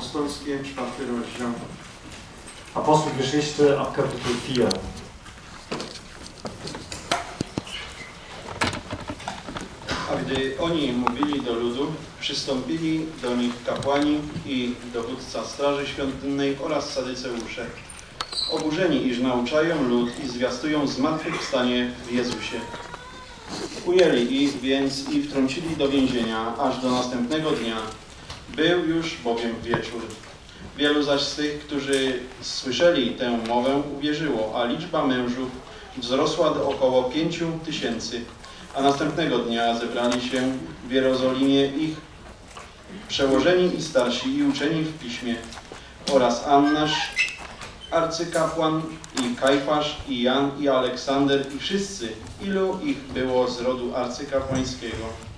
apostolskie, czwarty rozdział. Apostelgeschichte ab Kapitel 4. A gdy oni mówili do ludu, przystąpili do nich kapłani i dowódca straży świątynnej oraz sadyceusze. Oburzeni, iż nauczają lud i zwiastują zmartwychwstanie w Jezusie. Ujęli ich więc i wtrącili do więzienia aż do następnego dnia. Był już bowiem wieczór. Wielu zaś z tych, którzy słyszeli tę mowę, uwierzyło, a liczba mężów wzrosła do około pięciu tysięcy. A następnego dnia zebrali się w Jerozolimie ich przełożeni i starsi i uczeni w piśmie oraz Annasz, arcykapłan i Kajfasz i Jan i Aleksander i wszyscy, ilu ich było z rodu arcykapłańskiego.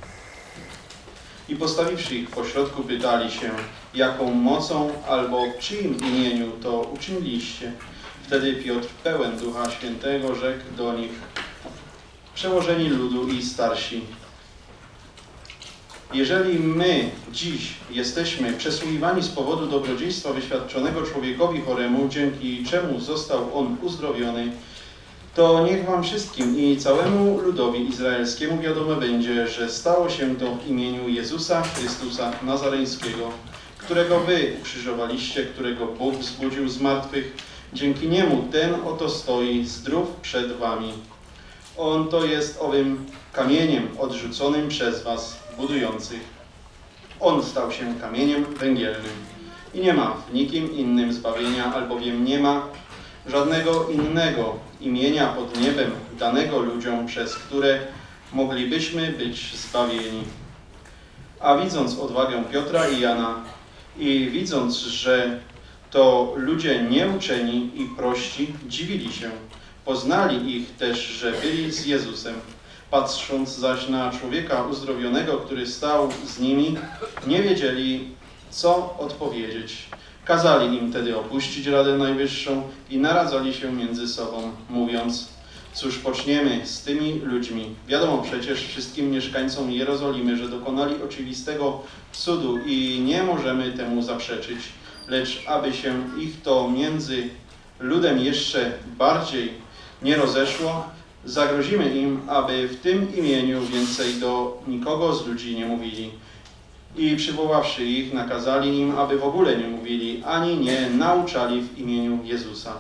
I postawiwszy ich pośrodku pytali się, jaką mocą albo czyim imieniu to uczyniliście. Wtedy Piotr pełen Ducha Świętego rzekł do nich, przełożeni ludu i starsi. Jeżeli my dziś jesteśmy przesłuchiwani z powodu dobrodziejstwa wyświadczonego człowiekowi choremu, dzięki czemu został on uzdrowiony, to niech wam wszystkim i całemu ludowi izraelskiemu wiadomo będzie, że stało się to w imieniu Jezusa Chrystusa Nazareńskiego, którego wy ukrzyżowaliście, którego Bóg wzbudził z martwych. Dzięki niemu ten oto stoi zdrów przed wami. On to jest owym kamieniem odrzuconym przez was budujących. On stał się kamieniem węgielnym i nie ma w nikim innym zbawienia, albowiem nie ma żadnego innego imienia pod niebem danego ludziom, przez które moglibyśmy być zbawieni. A widząc odwagę Piotra i Jana i widząc, że to ludzie nieuczeni i prości, dziwili się. Poznali ich też, że byli z Jezusem. Patrząc zaś na człowieka uzdrowionego, który stał z nimi, nie wiedzieli, co odpowiedzieć. Kazali im tedy opuścić Radę Najwyższą i naradzali się między sobą, mówiąc, cóż poczniemy z tymi ludźmi. Wiadomo przecież wszystkim mieszkańcom Jerozolimy, że dokonali oczywistego cudu i nie możemy temu zaprzeczyć, lecz aby się ich to między ludem jeszcze bardziej nie rozeszło, zagrozimy im, aby w tym imieniu więcej do nikogo z ludzi nie mówili. I przywoławszy ich, nakazali im, aby w ogóle nie mówili, ani nie nauczali w imieniu Jezusa.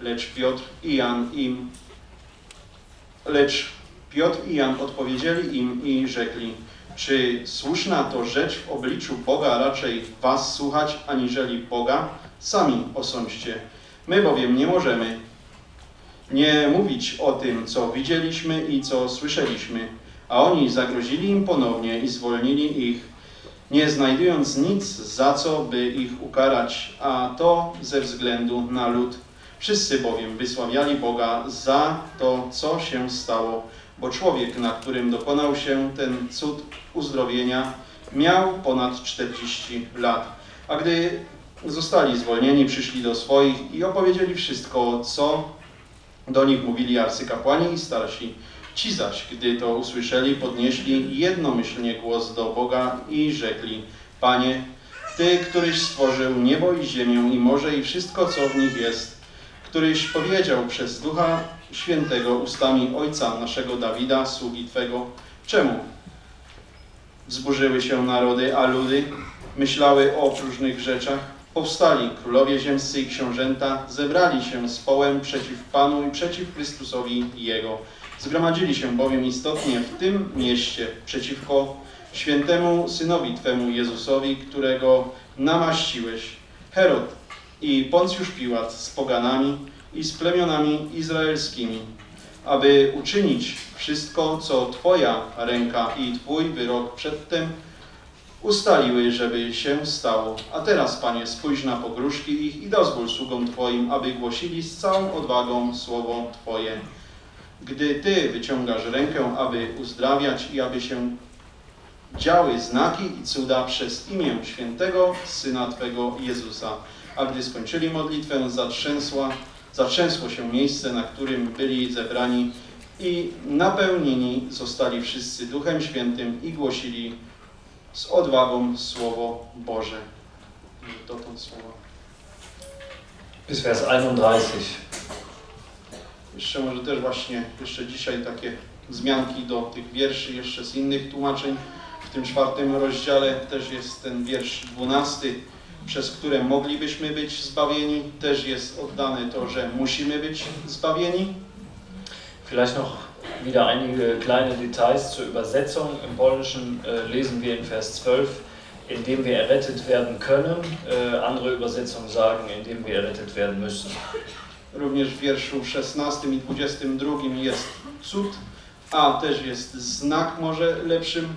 Lecz Piotr i Jan im, lecz Piotr i Jan odpowiedzieli im i rzekli, czy słuszna to rzecz w obliczu Boga raczej was słuchać, aniżeli Boga? Sami osądźcie. My bowiem nie możemy nie mówić o tym, co widzieliśmy i co słyszeliśmy. A oni zagrozili im ponownie i zwolnili ich, nie znajdując nic, za co by ich ukarać, a to ze względu na lud. Wszyscy bowiem wysławiali Boga za to, co się stało, bo człowiek, na którym dokonał się ten cud uzdrowienia, miał ponad 40 lat. A gdy zostali zwolnieni, przyszli do swoich i opowiedzieli wszystko, co do nich mówili arcykapłani i starsi. Ci zaś, gdy to usłyszeli, podnieśli jednomyślnie głos do Boga i rzekli, Panie, Ty, któryś stworzył niebo i ziemię i morze i wszystko, co w nich jest, któryś powiedział przez Ducha Świętego ustami Ojca naszego Dawida, sługi Twego, czemu wzburzyły się narody, a ludy myślały o próżnych rzeczach? Powstali królowie ziemscy i książęta, zebrali się z połem przeciw Panu i przeciw Chrystusowi Jego. Zgromadzili się bowiem istotnie w tym mieście przeciwko świętemu Synowi Twemu Jezusowi, którego namaściłeś. Herod i Poncjusz Piłat z poganami i z plemionami izraelskimi, aby uczynić wszystko, co Twoja ręka i Twój wyrok przedtem ustaliły, żeby się stało. A teraz, Panie, spójrz na pogróżki ich i dozwól sługom Twoim, aby głosili z całą odwagą słowo Twoje. Gdy Ty wyciągasz rękę, aby uzdrawiać i aby się działy znaki i cuda przez imię świętego Syna Twego Jezusa. A gdy skończyli modlitwę, zatrzęsła, zatrzęsło się miejsce, na którym byli zebrani i napełnieni zostali wszyscy Duchem Świętym i głosili z odwagą Słowo Boże. To słowa. Bis Vers 31. Jeszcze może też właśnie, jeszcze dzisiaj takie wzmianki do tych wierszy, jeszcze z innych tłumaczeń. W tym czwartym rozdziale też jest ten wiersz dwunasty, przez które moglibyśmy być zbawieni. Też jest oddane to, że musimy być zbawieni. Vielleicht noch wieder einige kleine Details zur Übersetzung. Im Polnischen äh, lesen wir in Vers 12, indem wir errettet werden können. Äh, andere Übersetzungen sagen, indem wir errettet werden müssen. Również w wierszu 16 i 22 jest cud, a też jest znak może lepszym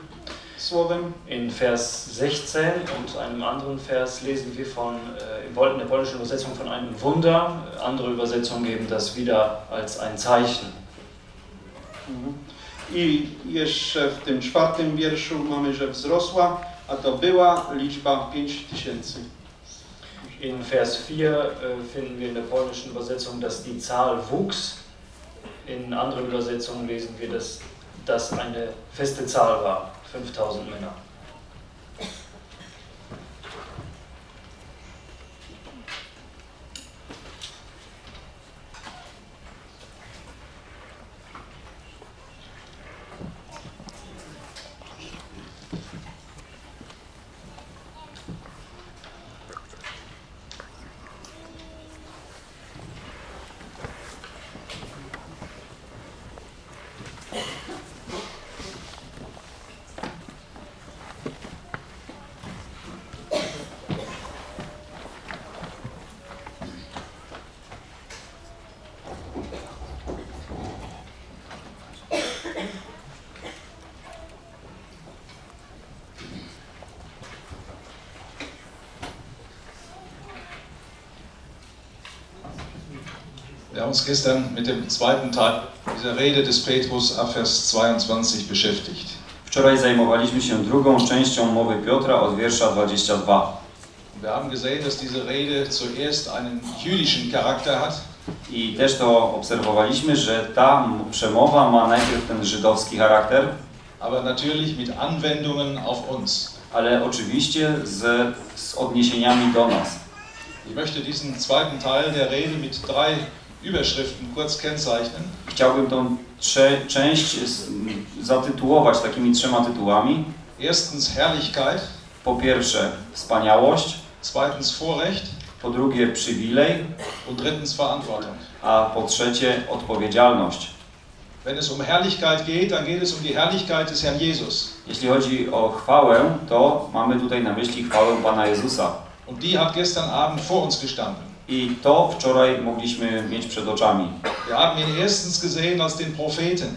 słowem. In Vers 16 und einem anderen Vers lesen wir von, äh, in der polnischen Übersetzung von einem Wunder. Andere Übersetzungen geben das wieder als ein Zeichen. Mhm. I jeszcze w tym czwartym wierszu mamy, że wzrosła, a to była liczba 5 tysięcy. In Vers 4 äh, finden wir in der polnischen Übersetzung, dass die Zahl wuchs. In anderen Übersetzungen lesen wir, dass das eine feste Zahl war, 5000 Männer. Uns gestern mit dem zweiten Teil dieser Rede des Petrus ab Vers 22 beschäftigt. Wczoraj zajmowaliśmy się drugą częścią mowy Piotra od wiersza 22. Wir haben gesehen, dass diese Rede zuerst einen jüdischen Charakter hat, I też to obserwowaliśmy, że ta przemowa ma najpierw ten żydowski charakter, aber natürlich mit Anwendungen auf uns. ale oczywiście z, z odniesieniami do nas. Ich möchte diesen zweiten Teil der Rede mit drei Überschriften kurz kennzeichnen. Chciałbym tą część zatytułować takimi trzema tytułami. Erstens Herrlichkeit, Po pierwsze wspaniałość, zweitens Vorrecht po drugie przywilej, und drittens Verantwortung. a po trzecie odpowiedzialność. Wenn es um Herrlichkeit geht, dann geht es um die Herrlichkeit des Herrn Jesus. Jeśli chodzi o chwałę, to mamy tutaj na myśli chwałę Pana Jezusa. Und die hat gestern Abend vor uns gestanden. I to wczoraj mogliśmy mieć przed oczami. Wir haben ihn erstens gesehen als den Propheten.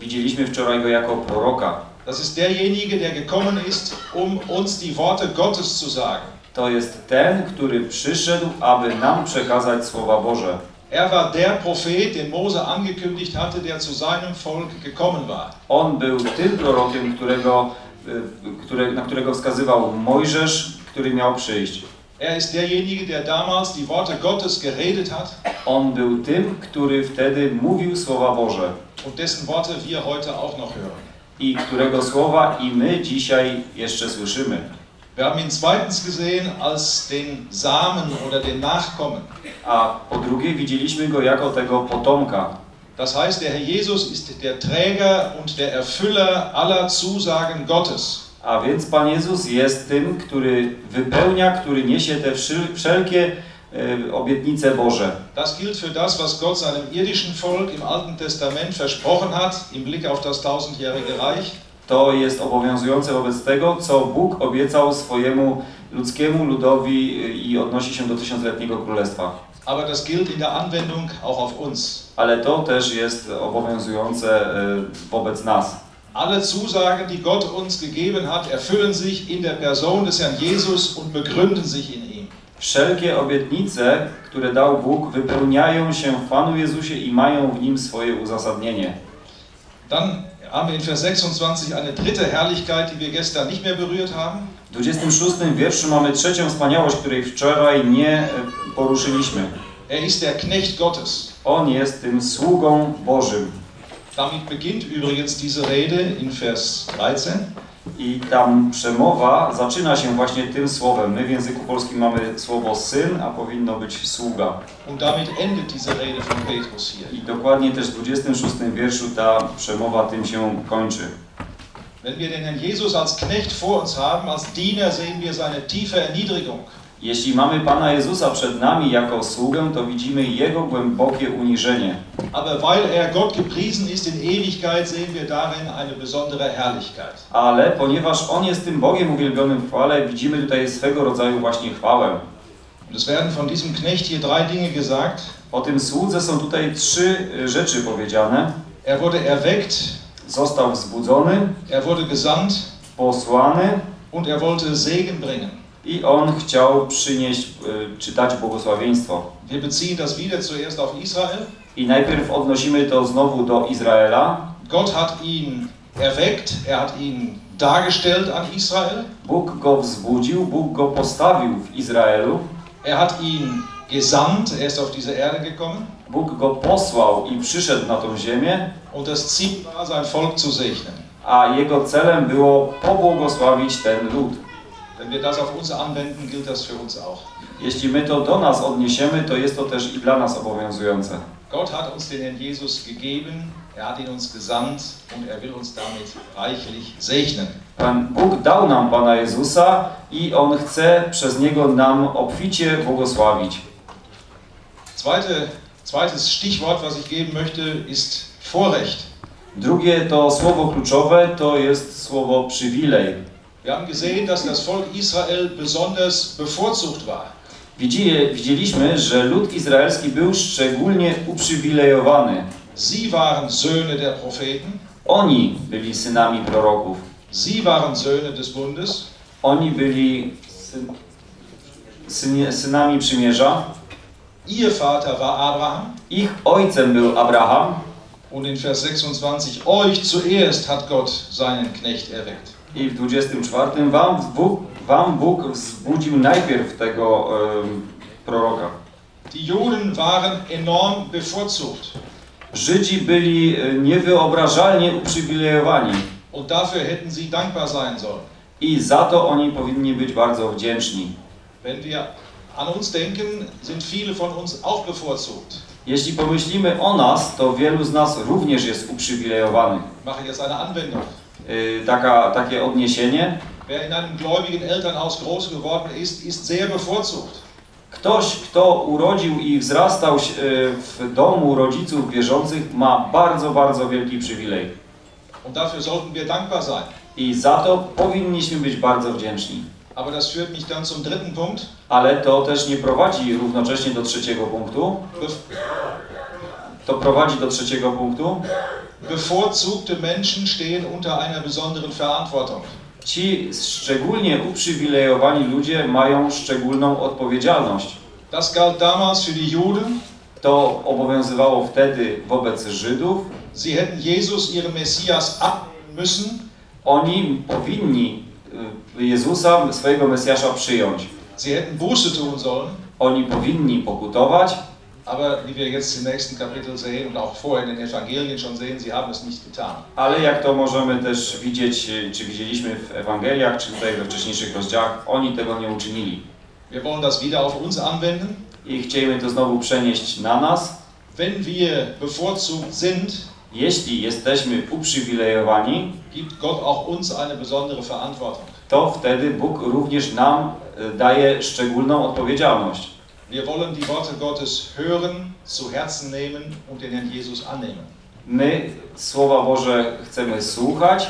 Widzieliśmy wczoraj go jako proroka. Das ist derjenige, der gekommen ist, um uns die Worte Gottes zu sagen. To jest ten, który przyszedł, aby nam przekazać słowa Boże. Er war der Prophet, den Mose angekündigt hatte, der zu seinem Volk gekommen war. On był tym prorokiem, którego, y, na którego wskazywał Mojżesz, który miał przyjść. Er ist derjenige, der damals die Worte Gottes geredet hat On był tym, który wtedy mówił słowa Boże und dessen Worte wir heute auch noch hören. i którego słowa i my dzisiaj jeszcze słyszymy. Wir haben ihn zweitens gesehen als den Samen oder den Nachkommen. A po drugie widzieliśmy go jako tego potomka. Das heißt, der Herr Jesus ist der Träger und der Erfüller aller Zusagen Gottes. A więc Pan Jezus jest tym, który wypełnia, który niesie te wszelkie y, obietnice Boże. Das gilt für das, was Gott seinem irdischen Volk im Alten Testament versprochen hat, im Blick auf das tausendjährige Reich. To jest obowiązujące wobec tego, co Bóg obiecał swojemu ludzkiemu ludowi y, i odnosi się do tysiącletniego królestwa. Aber das gilt in der Anwendung auch auf uns. Ale to też jest obowiązujące y, wobec nas. Alle Zusagen, die Gott uns gegeben hat, erfüllen sich in der Person des Herrn Jesus und begründen sich in ihm. Wszelkie obietnice, które dał Bóg, wypełniają się w Panu Jezusie i mają w nim swoje uzasadnienie. Dann haben wir in Vers 26 eine dritte Herrlichkeit, die wir gestern nicht mehr berührt haben. W 26 wierszu mamy trzecią wspaniałość, której wczoraj nie e, poruszyliśmy. Er ist der Knecht Gottes. On jest tym sługą Bożym. Damit beginnt übrigens diese Rede in Vers 13. I tam przemowa zaczyna się właśnie tym słowem. My w języku polskim mamy słowo syn, a powinno być sługa. Und damit endet diese Rede von Petrus hier. I dokładnie też w 26 wierszu ta przemowa tym się kończy. Wenn wir den Herrn Jesus als Knecht vor uns haben, als Diener, sehen wir seine tiefe Erniedrigung. Jeśli mamy Pana Jezusa przed nami jako sługę, to widzimy Jego głębokie uniżenie. Aber weil er Gott gepriesen ist in Ewigkeit, sehen wir darin eine besondere Herrlichkeit. Ale ponieważ On jest tym Bogiem uwielbionym w chwale, widzimy tutaj swego rodzaju właśnie chwałę. Und es werden von diesem Knecht hier drei Dinge gesagt. O tym słudze są tutaj trzy y, rzeczy powiedziane. Er wurde erweckt, Został wzbudzony, er wurde gesandt posłany und er wollte Segen bringen. I On chciał przynieść, y, czy dać błogosławieństwo. Wir beziehen das wieder zuerst auf Israel. I najpierw odnosimy to znowu do Izraela. Gott hat ihn erweckt, er hat ihn dargestellt an Israel. Bóg go wzbudził, Bóg go postawił w Izraelu. Er hat ihn gesandt, er ist auf diese Erde gekommen. Bóg go posłał i przyszedł na tą ziemię, Und das Ziel war, sein Volk zu segnen. a jego celem było pobłogosławić ten lud. Wenn wir das auf uns anwenden, gilt das für uns auch. Jeśli my to do nas odniesiemy, to jest to też i dla nas obowiązujące. Gott hat uns den Herrn Jesus gegeben, er hat ihn uns gesandt und er will uns damit reichlich segnen. Pan Bóg dał nam Pana Jezusa i On chce przez Niego nam obficie błogosławić. Zweite, zweites Stichwort, was ich geben möchte, ist Vorrecht. Drugie to słowo kluczowe to jest słowo przywilej. Wir haben gesehen, dass das Volk Israel besonders bevorzugt war. Widzi- Widzieliśmy, że lud izraelski był szczególnie uprzywilejowany. Sie waren Söhne der Propheten, Oni byli synami proroków. sie waren Söhne des Bundes, Oni byli syn, synie- synami przymierza. ihr Vater war Abraham Ich ojcem był Abraham und in Vers 26, euch zuerst hat Gott seinen Knecht erweckt. I w 24 wam Bóg, wam Bóg wzbudził najpierw tego em, proroka. Die Juden waren enorm bevorzugt Żydzi byli e, niewyobrażalnie uprzywilejowani und dafür hätten sie dankbar sein sollen. i za to oni powinni być bardzo wdzięczni. Wenn wir an uns denken, sind viele von uns auch bevorzugt. Jeśli pomyślimy o nas, to wielu z nas również jest uprzywilejowanych. Mache jetzt eine Anwendung. Yy, taka, takie odniesienie. Wer in einem gläubigen Elternhaus groß geworden ist, ist sehr bevorzugt. Ktoś, kto urodził i wzrastał yy, w domu rodziców wierzących, ma bardzo, bardzo wielki przywilej. Und dafür sollten wir dankbar sein. I za to powinniśmy być bardzo wdzięczni. Aber das führt mich dann zum dritten Punkt. Ale to też nie prowadzi równocześnie do trzeciego punktu. To prowadzi do trzeciego punktu. bevorzugte Menschen stehen unter einer besonderen Verantwortung. Ci szczególnie uprzywilejowani ludzie mają szczególną odpowiedzialność. Das galt damals für die Juden. To obowiązywało wtedy wobec Żydów. Sie hätten Jesus, ihren Messias, abnehmen müssen. Oni powinni y, Jezusa, swojego Mesjasza przyjąć. Sie hätten Buße tun sollen. Oni powinni pokutować, Aber wie wir jetzt im nächsten Kapitel sehen und auch vorher in den Evangelien schon sehen, sie haben es nicht getan. ale jak to możemy też widzieć, y, czy widzieliśmy w Ewangeliach, czy tutaj we wcześniejszych rozdziałach, oni tego nie uczynili. Wir wollen das wieder auf uns anwenden. I chcielibyśmy to znowu przenieść na nas. Wenn wir bevorzugt sind, Jeśli jesteśmy uprzywilejowani, gibt Gott auch uns eine besondere Verantwortung. to wtedy Bóg również nam y, daje szczególną odpowiedzialność. Wir wollen die Worte Gottes hören, zu Herzen nehmen und den Herrn Jesus annehmen. My Słowa Boże chcemy słuchać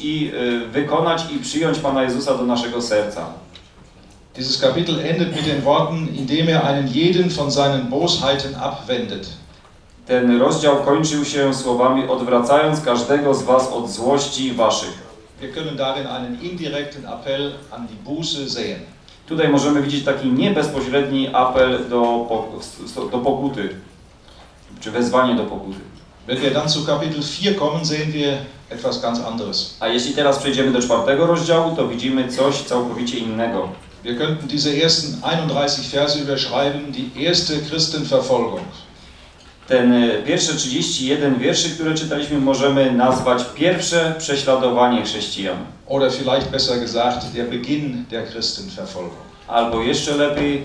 i y, wykonać i przyjąć Pana Jezusa do naszego serca. Dieses Kapitel endet mit den Worten, indem er einen jeden von seinen Bosheiten abwendet. Ten rozdział kończył się słowami odwracając każdego z was od złości waszych. Wir können darin einen indirekten Appell an die Buße sehen. Tutaj możemy widzieć taki niebezpośredni apel do, do pokuty, czy wezwanie do pokuty. Wenn wir dann zu Kapitel 4 kommen, sehen wir etwas ganz anderes. A jeśli teraz przejdziemy do czwartego rozdziału, to widzimy coś całkowicie innego. Wir könnten diese ersten 31 Verse überschreiben, die erste Christenverfolgung. Ten e, pierwsze 31 wierszy, które czytaliśmy, możemy nazwać pierwsze prześladowanie chrześcijan. Oder vielleicht besser gesagt, der Beginn der Christenverfolgung. Albo jeszcze lepiej,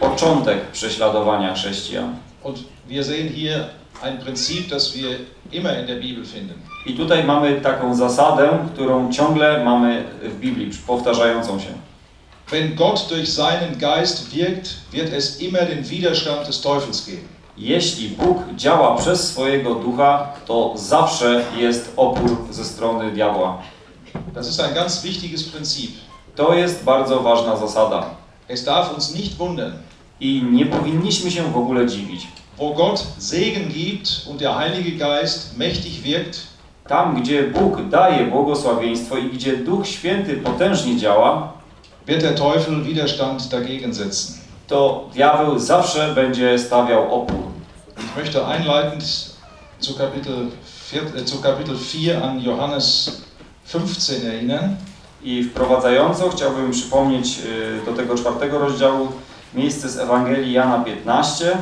początek prześladowania chrześcijan. Und wir sehen hier ein Prinzip, das wir immer in der Bibel finden. I tutaj mamy taką zasadę, którą ciągle mamy w Biblii, powtarzającą się. Wenn Gott durch seinen Geist wirkt, wird es immer den Widerstand des Teufels geben. Jeśli Bóg działa przez swojego ducha, to zawsze jest opór ze strony diabła. Das ist ein ganz wichtiges Prinzip. To jest bardzo ważna zasada. Es darf uns nicht wundern, I nie powinniśmy się w ogóle dziwić. wo Gott Segen gibt und der Heilige Geist mächtig wirkt, Tam, gdzie Bóg daje błogosławieństwo i gdzie Duch Święty potężnie działa, wird der Teufel Widerstand dagegen setzen. To diabeł zawsze będzie stawiał opór. Ich möchte einleitend zu Kapitel 4, äh, zu Kapitel 4 an Johannes 15 erinnern. I wprowadzająco chciałbym przypomnieć y, do tego czwartego rozdziału miejsce z Ewangelii Jana 15.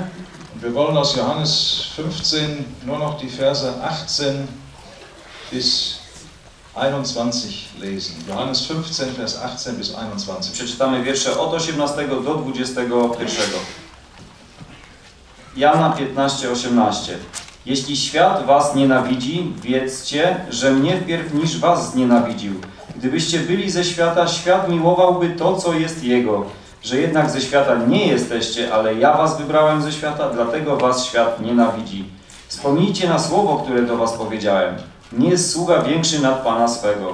Wir wollen aus Johannes 15 nur noch die Verse 18 bis 21 lesen. Johannes 15, Vers 18 bis 21. Przeczytamy wiersze od 18 do 21. Jana 15, 18. Jeśli świat was nienawidzi, wiedzcie, że mnie wpierw niż was znienawidził. Gdybyście byli ze świata, świat miłowałby to, co jest jego. Że jednak ze świata nie jesteście, ale ja was wybrałem ze świata, dlatego was świat nienawidzi. Wspomnijcie na słowo, które do was powiedziałem. Nie jest sługa większy nad Pana swego.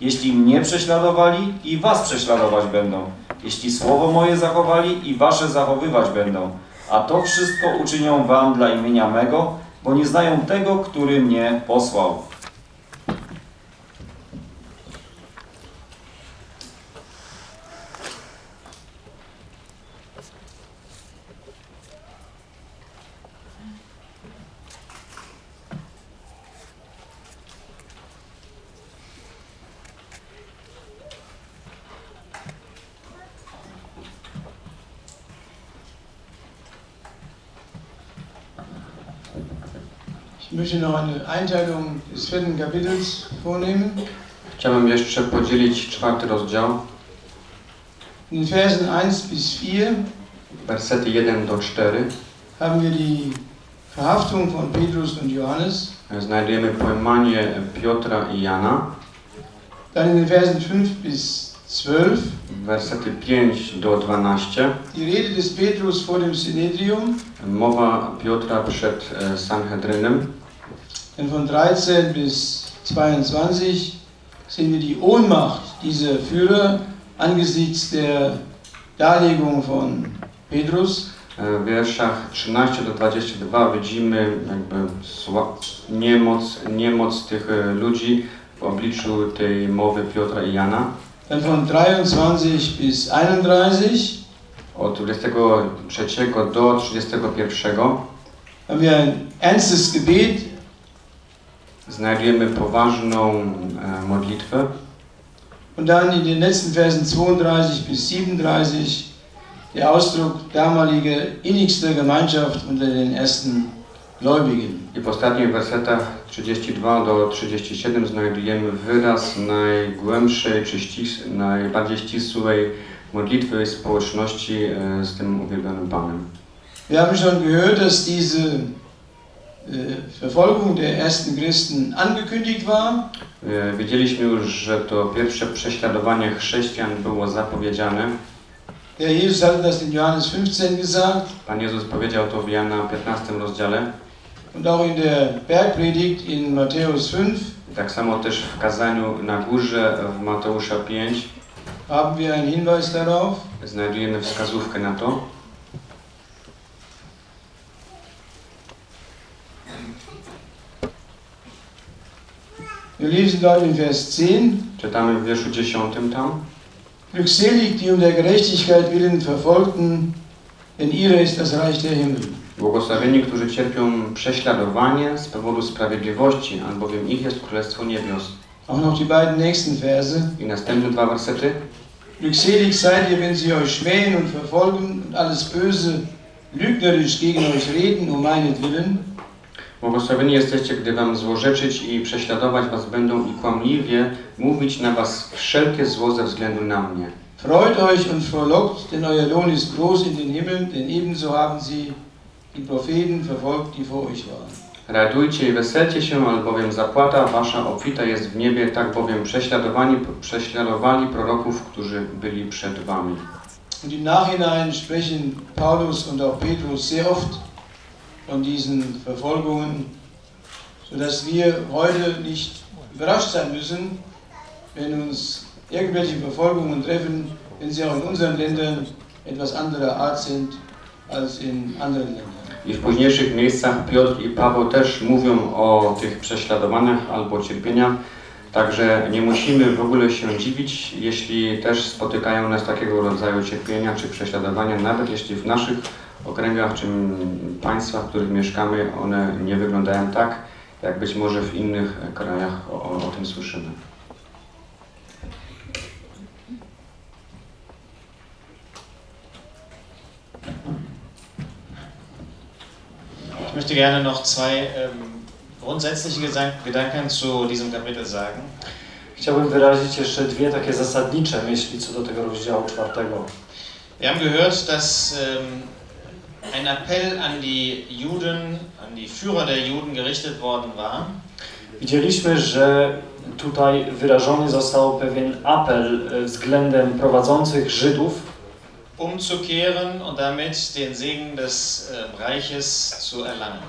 Jeśli mnie prześladowali, i was prześladować będą. Jeśli słowo moje zachowali, i wasze zachowywać będą. A to wszystko uczynią wam dla imienia mego, bo nie znają tego, który mnie posłał. Möchte noch eine Einteilung des vierten Kapitels vornehmen. Chciałbym jeszcze podzielić czwarty rozdział, In den Versen 1 bis 4 wersety 1 do 4. haben wir die Verhaftung von Petrus und Johannes. Znajdujemy pojmanie Piotra i Jana, Dann in den Versen 5 bis 12 wersety 5 do 12. die Rede des Petrus vor dem Synedrium. Mowa Piotra przed e, Sanhedrynem. Dann von 13 bis 22 sehen wir die Ohnmacht dieser Führer angesichts der Darlegung von Petrus. W wierszach 13 do 22 widzimy jakby niemoc, niemoc tych e, ludzi w obliczu tej mowy Piotra i Jana. Dann von 23 bis 31 Od 23 do 31 haben wir ein ernstes Gebet znajdujemy poważną e, modlitwę. und dann in den letzten Versen 32 bis 37 der Ausdruck damaliger innigster Gemeinschaft unter den ersten Gläubigen. I w ostatnich wersetach 32 do 37 znajdujemy wyraz najgłębszej czy ścis, najbardziej ścisłej modlitwy społeczności e, z tym uwielbionym Panem. Wir haben schon gehört, dass diese Verfolgung der ersten Christen angekündigt war. E, Wiedzieliśmy już, że to pierwsze prześladowanie chrześcijan było zapowiedziane. Der Jesus hatte das in Johannes 15 gesagt Pan Jezus powiedział to w Jana 15 rozdziale. und auch in der Bergpredigt in Matthäus 5 Tak samo też w kazaniu na górze w Mateusza 5 haben wir einen Hinweis darauf. znajdujemy wskazówkę na to. Lesen dort in Vers 10. Czytamy w wierszu 10 tam. Glückselig, die um der Gerechtigkeit willen verfolgten, denn ihrer ist das Reich der Himmel. Błogosławieni, którzy cierpią prześladowanie z powodu sprawiedliwości, albowiem ich jest Królestwo Niebios. Auch noch die beiden nächsten Verse. I następne dwa wersety. Glückselig seid ihr, wenn sie euch schmähen und verfolgen und alles Böse lügnerisch gegen euch reden um meinetwillen. Błogosławieni jesteście, gdy wam złorzeczyć i prześladować was będą i kłamliwie mówić na was wszelkie zło ze względu na mnie. Freut euch und frohlockt, denn euer Lohn ist groß in den Himmeln, denn ebenso haben sie die Propheten verfolgt, die vor euch waren. Radujcie i weselcie się, albowiem zapłata wasza obfita jest w niebie, tak bowiem prześladowani, prześladowali proroków, którzy byli przed wami. Und im Nachhinein sprechen Paulus und auch Petrus sehr oft von diesen Verfolgungen, sodass wir heute nicht überrascht sein müssen, wenn uns irgendwelche Verfolgungen treffen, wenn sie auch in unseren Ländern etwas anderer Art sind als in anderen Ländern. I w późniejszych miejscach Piotr i Paweł też mówią o tych prześladowaniach albo cierpieniach, także nie musimy w ogóle się dziwić, jeśli też spotykają nas takiego rodzaju cierpienia czy prześladowania, nawet jeśli w naszych okręgach czy państwach, w których mieszkamy, one nie wyglądają tak, jak być może w innych krajach o, o tym słyszymy. Ich möchte gerne noch zwei ähm, grundsätzliche Gedanken zu diesem Kapitel sagen. Chciałbym wyrazić jeszcze dwie takie zasadnicze myśli co do tego rozdziału czwartego. Wir haben gehört, dass ähm, ein Appell an die Juden, an die Führer der Juden gerichtet worden war, Widzieliśmy, że tutaj wyrażony został pewien apel e, względem prowadzących Żydów, umzukehren und damit den Segen des äh, Reiches zu erlangen.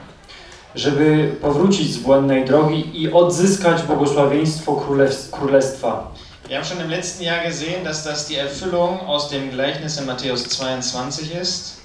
żeby powrócić z błędnej drogi i odzyskać błogosławieństwo królestwa. Wir haben schon im letzten Jahr gesehen, dass das die Erfüllung aus dem Gleichnis in Matthäus 22 ist.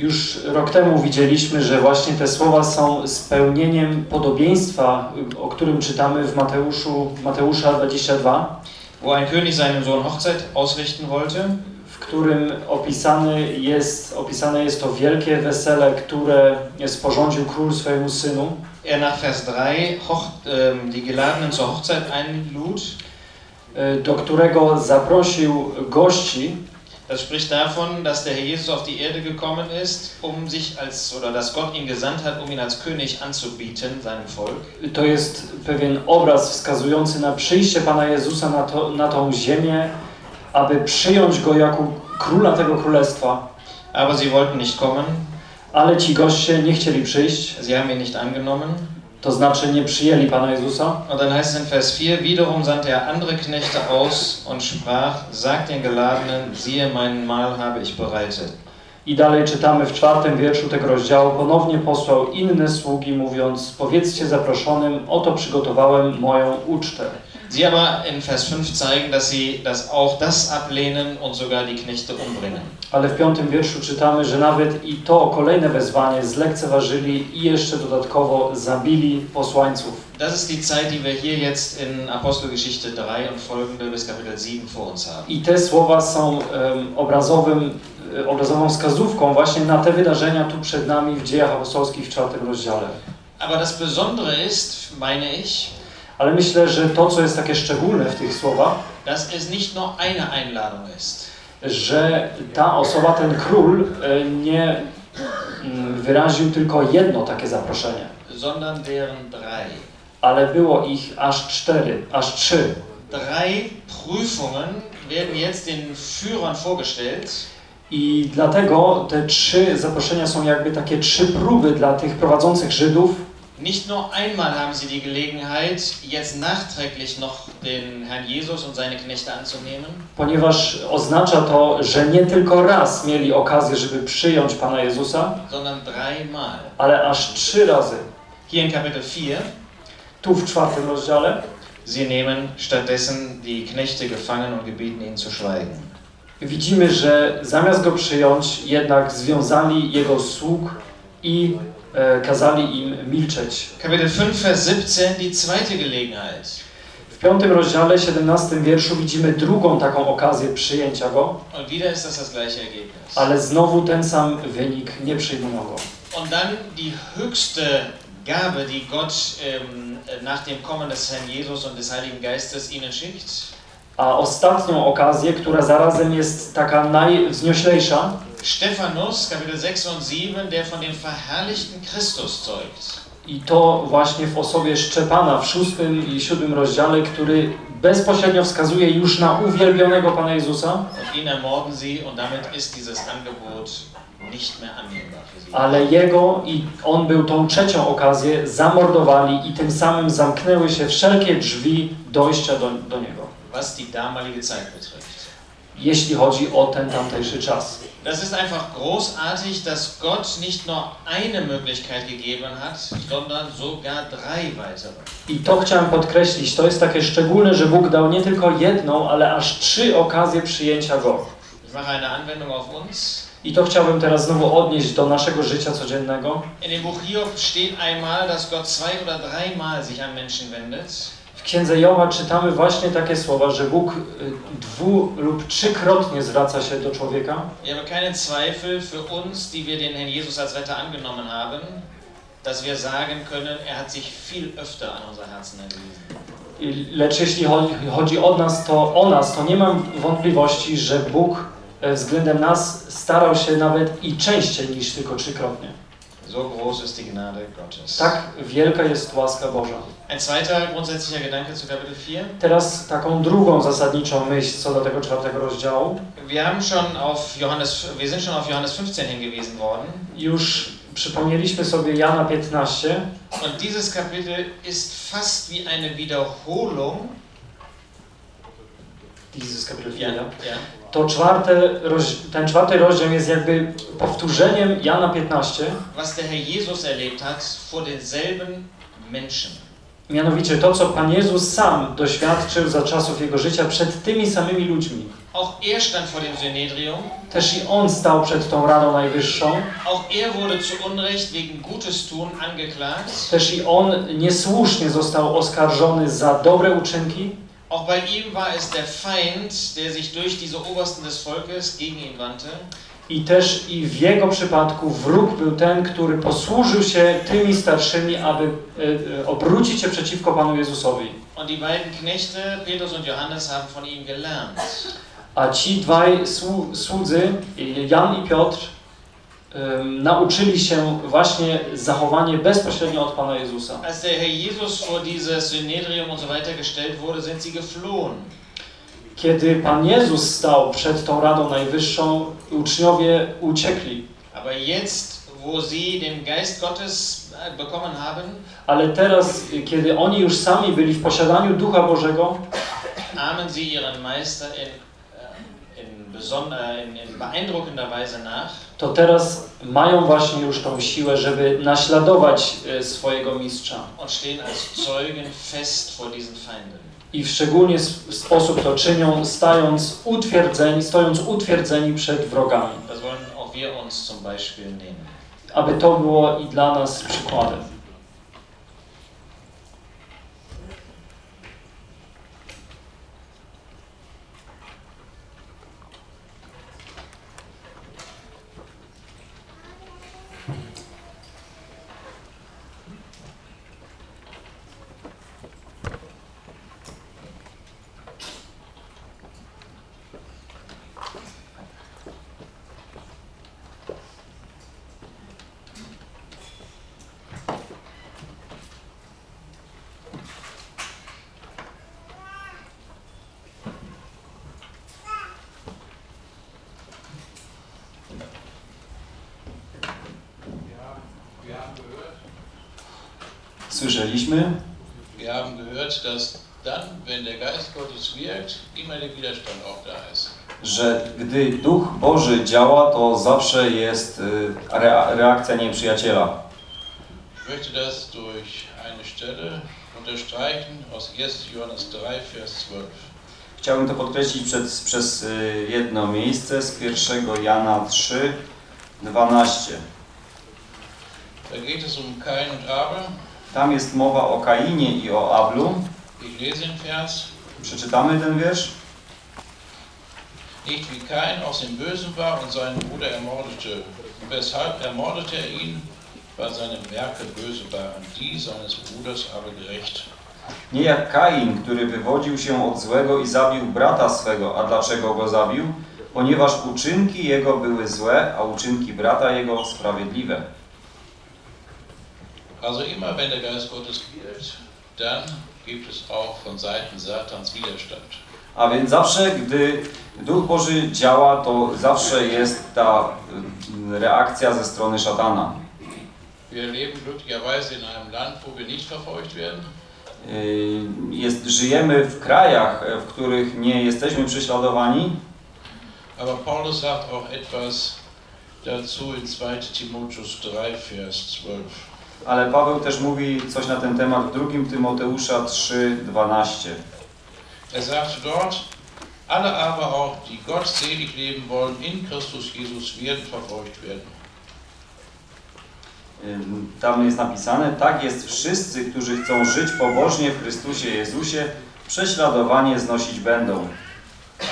Już rok temu widzieliśmy, że właśnie te słowa są spełnieniem podobieństwa, o którym czytamy w Mateuszu, Mateusza 22, wo ein König seinem Sohn Hochzeit ausrichten wollte. w którym opisany jest, opisane jest to wielkie wesele, które sporządził król swojemu synu. Er nach Vers 3 Hoch, ähm, die Geladenen zur Hochzeit einlud. y, do którego zaprosił gości, Das spricht davon, dass der Herr Jesus auf die Erde gekommen ist, um sich als, oder dass Gott ihn gesandt hat, um ihn als König anzubieten, seinem Volk. To jest pewien obraz wskazujący na przyjście Pana Jezusa na, to, na tą ziemię, aby przyjąć Go jako króla tego królestwa. Aber sie wollten nicht kommen, Ale ci goście nie chcieli przyjść, sie haben ihn nicht angenommen. To znaczy nie przyjęli Pana Jezusa. Und dann heißt es in Vers 4, wiederum sandte er andere Knechte aus und sprach, sagt den Geladenen, siehe, mein Mahl habe ich bereitet. I dalej czytamy w czwartym wierszu tego rozdziału, ponownie posłał inne sługi, mówiąc, powiedzcie zaproszonym, oto przygotowałem moją ucztę. Sie aber in Vers 5 zeigen, dass sie das auch das ablehnen und sogar die Knechte umbringen. Ale w piątym wierszu czytamy, że nawet i to kolejne wezwanie zlekceważyli i jeszcze dodatkowo zabili posłańców. Das ist die Zeit, die wir hier jetzt in Apostelgeschichte 3 und folgende bis Kapitel 7 vor uns haben. I te słowa są em, obrazowym, e, obrazową wskazówką właśnie na te wydarzenia tu przed nami w dziejach apostolskich w czwartym rozdziale. Aber das Besondere ist, meine ich, Ale myślę, że to, co jest takie szczególne w tych słowach, dass es nicht nur eine Einladung ist, że ta osoba, ten król, e, nie mm, wyraził tylko jedno takie zaproszenie, sondern deren drei. ale było ich aż cztery, aż trzy. Drei Prüfungen werden jetzt den Führern vorgestellt, I dlatego te trzy zaproszenia są jakby takie trzy próby dla tych prowadzących Żydów. Nicht nur einmal haben sie die Gelegenheit, jetzt nachträglich noch den Herrn Jesus und seine Knechte anzunehmen, Ponieważ oznacza to, że nie tylko raz mieli okazję, żeby przyjąć Pana Jezusa, sondern dreimal. ale aż trzy razy. Hier in Kapitel 4, Tu w czwartym rozdziale sie nehmen stattdessen die Knechte gefangen und gebieten ihnen zu schweigen. widzimy, że zamiast go przyjąć, jednak związali jego sług i kazali im milczeć. Kapitel 5, Vers 17, die zweite Gelegenheit. W piątym rozdziale, 17 wierszu widzimy drugą taką okazję przyjęcia go, Und wieder ist das das gleiche Ergebnis. ale znowu ten sam wynik nie przyjmują go. Und dann die höchste Gabe, die Gott ähm, nach dem Kommen des Herrn Jesus und des Heiligen Geistes ihnen schickt. A ostatnią okazję, która zarazem jest taka najwznioślejsza, Stephanus, Kapitel 6 und 7, der von dem verherrlichten Christus zeugt. I to właśnie w osobie Szczepana w szóstym i siódmym rozdziale, który bezpośrednio wskazuje już na uwielbionego Pana Jezusa, ale jego i on był tą trzecią okazję, zamordowali i tym samym zamknęły się wszelkie drzwi dojścia do, do niego, Was die damalige Zeit betrifft. Jeśli chodzi o ten tamtejszy czas. Das ist einfach großartig, dass Gott nicht nur eine Möglichkeit gegeben hat, sondern sogar drei weitere. I to chciałem podkreślić, to jest takie szczególne, że Bóg dał nie tylko jedną, ale aż trzy okazje przyjęcia Go. Ich mache eine Anwendung auf uns. I to chciałbym teraz znowu odnieść do naszego życia codziennego. In dem Buch Hiob steht einmal, dass Gott zwei oder dreimal sich an Menschen wendet. W Księdze Joba czytamy właśnie takie słowa, że Bóg y, dwu lub trzykrotnie zwraca się do człowieka. Ich habe keine Zweifel für uns, die wir den Herrn Jesus als Retter angenommen haben, dass wir sagen können, er hat sich viel öfter an unser Herzen erwiesen. Lecz jeśli chodzi, chodzi o nas, to o nas, to nie mam wątpliwości, że Bóg e, względem nas starał się nawet i częściej niż tylko trzykrotnie. So groß ist die Gnade Gottes. Tak wielka jest łaska Boża. Ein zweiter grundsätzlicher Gedanke zu Kapitel 4. Teraz taką drugą zasadniczą myśl co do tego czwartego rozdziału. Wir haben schon auf Johannes, wir sind schon auf Johannes 15 hingewiesen worden. Już przypomnieliśmy sobie Jana 15 Und dieses Kapitel ist fast wie eine Wiederholung. dieses Kapitel 4. Ja, ja. To czwarte, ten czwarty rozdział jest jakby powtórzeniem Jana 15, Was der Herr Jesus erlebt hat vor denselben Menschen. mianowicie to, co Pan Jezus sam doświadczył za czasów Jego życia przed tymi samymi ludźmi. Auch er stand vor dem Synedrium. Też i On stał przed tą Radą Najwyższą, Auch er wurde zu Unrecht wegen Gutes tun angeklagt. też i On niesłusznie został oskarżony za dobre uczynki, Auch bei ihm war es der Feind, der sich durch diese Obersten des Volkes gegen ihn wandte. i też i w Jego przypadku wróg był ten, który posłużył się tymi starszymi, aby e, e, obrócić się przeciwko Panu Jezusowi. Und die beiden Knechte, Petrus und Johannes, haben von ihm gelernt. A ci dwaj słu- słudzy, Jan i Piotr, nauczyli się właśnie zachowanie bezpośrednio od Pana Jezusa. Als der Herr Jesus vor dieses Synedrium und so weiter gestellt wurde, sind sie geflohen. Kiedy Pan Jezus stał przed tą Radą Najwyższą, uczniowie uciekli. Aber jetzt, wo sie den Geist Gottes äh, bekommen haben, Ale teraz, kiedy oni już sami byli w posiadaniu Ducha Bożego, ahmen sie ihren Meister in, äh, in, besonder, in, in beeindruckender Weise nach. To teraz mają właśnie już tą siłę, żeby naśladować e, swojego mistrza. I w szczególnie sp- sposób to czynią, stając utwierdzeni, stojąc utwierdzeni przed wrogami. Aby to było i dla nas przykładem. Słyszeliśmy, Wir haben gehört, dass dann, wenn der Geist Gottes wirkt, immer der Widerstand auch da ist. że gdy Duch Boży działa, to zawsze jest y, rea- reakcja nieprzyjaciela. Ich möchte das durch eine Stelle unterstreichen aus 1. Johannes 3, Vers 12. Chciałbym to podkreślić przez, przez y, jedno miejsce z 1 Jana 3, 12. Da geht es um Kain und Abel. Tam jest mowa o Kainie i o Ablu. Ich lese den Vers. Przeczytamy ten wiersz. Nicht wie Kain aus dem Bösen war und seinen Bruder ermordete. Weshalb ermordete er ihn? Weil seine Werke böse waren, die seines Bruders aber gerecht. Nie jak Kain, który wywodził się od złego i zabił brata swego. A dlaczego go zabił? Ponieważ uczynki jego były złe, a uczynki brata jego sprawiedliwe. Also immer wenn der Geist Gottes wirkt, dann gibt es auch von Seiten Satans Widerstand. A więc zawsze, gdy Duch Boży działa, to zawsze jest ta y, reakcja ze strony szatana. Wir leben glücklicherweise in einem Land, wo wir nicht verfolgt werden. Y, Jest, żyjemy w krajach, e, w których nie jesteśmy prześladowani, Aber Paulus sagt auch etwas dazu in 2 Timotheus 3, Vers 12. ale Paweł też mówi coś na ten temat w 2 Tymoteusza 3:12. Er sagt dort, alle aber auch, die Gott selig leben wollen in Christus Jesus, werden verfolgt werden. Tam jest napisane, tak jest wszyscy, którzy chcą żyć pobożnie w Chrystusie Jezusie, prześladowanie znosić będą.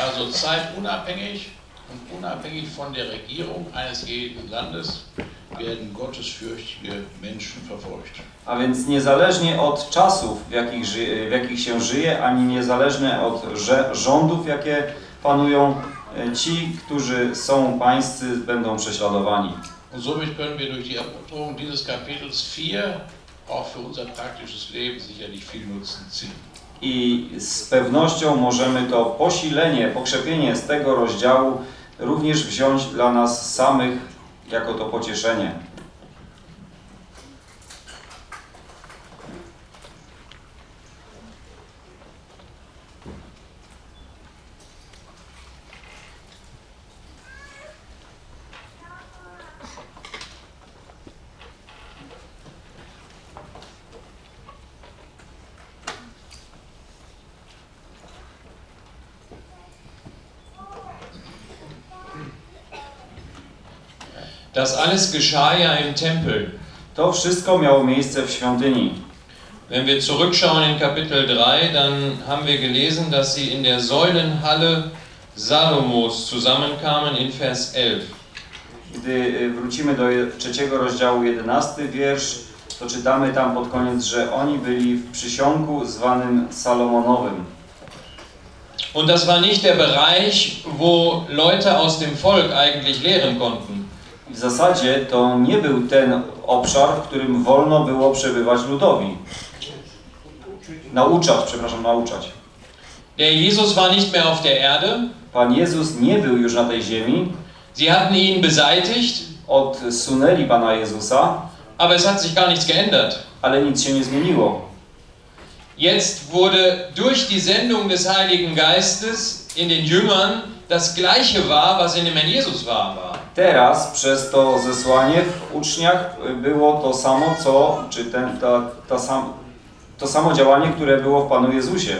Also zeitunabhängig und unabhängig von der Regierung eines jeden Landes werden gottesfürchtige Menschen verfolgt. A więc niezależnie od czasów, w jakich, ży, w jakich się żyje, ani niezależne od rządów, jakie panują, e, ci, którzy są pańscy, będą prześladowani. Und somit können wir durch die dieses Kapitels 4 auch für unser praktisches Leben sicherlich viel Nutzen ziehen. I z pewnością możemy to posilenie, pokrzepienie z tego rozdziału również wziąć dla nas samych jako to pocieszenie. Das alles geschah ja im Tempel. To wszystko miało miejsce w świątyni. Wenn wir zurückschauen in Kapitel 3, dann haben wir gelesen, dass sie in der Säulenhalle Salomos zusammenkamen in Vers 11. Gdy wrócimy do trzeciego rozdziału, jedenasty wiersz, to czytamy tam pod koniec, że oni byli w przysionku zwanym Salomonowym. Und das war nicht der Bereich, wo Leute aus dem Volk eigentlich lehren konnten. W zasadzie to nie był ten obszar, w którym wolno było przebywać ludowi. Nauczać, przepraszam, nauczać. Der Jesus war nicht mehr auf der Erde. Pan Jezus nie był już na tej ziemi, Sie hatten ihn beseitigt, odsunęli Pana Jezusa, aber es hat sich gar nichts geändert. ale nic się nie zmieniło. Jetzt wurde durch die Sendung des Heiligen Geistes in den Jüngern das Gleiche wahr, was in dem Herrn Jesus war. Teraz przez to zesłanie w uczniach było to samo, co, czy ten, ta, ta sam, to samo działanie, które było w Panu Jezusie.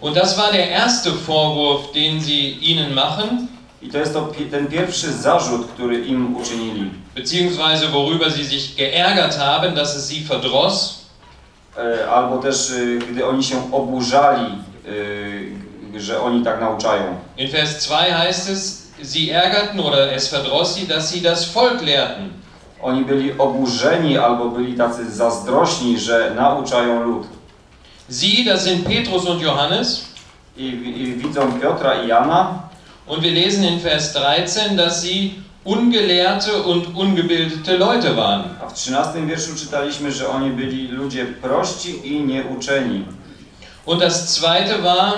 Und das war der erste Vorwurf, den sie ihnen machen, I to jest to, ten pierwszy zarzut, który im uczynili. beziehungsweise worüber sie sich geärgert haben, dass es sie verdross. E, Albo też, y, gdy oni się oburzali, y, że oni tak nauczają. In Vers 2 heißt es, sie ärgerten oder es verdross sie, dass sie das Volk lehrten. Oni byli oburzeni albo byli tacy zazdrośni, że nauczają lud. Sie, das sind Petrus und Johannes. I, I widzą Piotra i Jana Und wir lesen in Vers 13, dass sie ungelehrte und ungebildete Leute waren. A w 13 wierszu czytaliśmy, że oni byli ludzie prości i nieuczeni. Und das zweite war,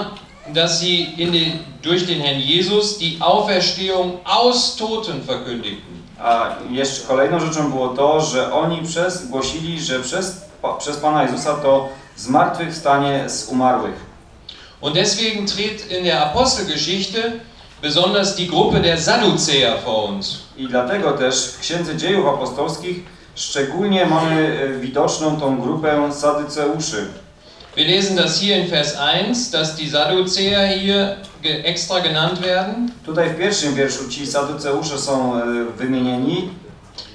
dass sie den, durch den Herrn Jesus die Auferstehung aus Toten verkündigten. A jeszcze kolejną rzeczą było to, że oni przez, głosili, że przez, przez Pana Jezusa to zmartwychwstanie z umarłych. Und deswegen tritt in der Apostelgeschichte besonders die Gruppe der Sadduzäer vor uns. I dlatego też w Księdze Dziejów Apostolskich szczególnie mamy e, widoczną tą grupę sadyceuszy. Wir lesen das hier in Vers 1, dass die Sadduzäer hier extra genannt werden. Tutaj w pierwszym wierszu ci saduceusze są e, wymienieni,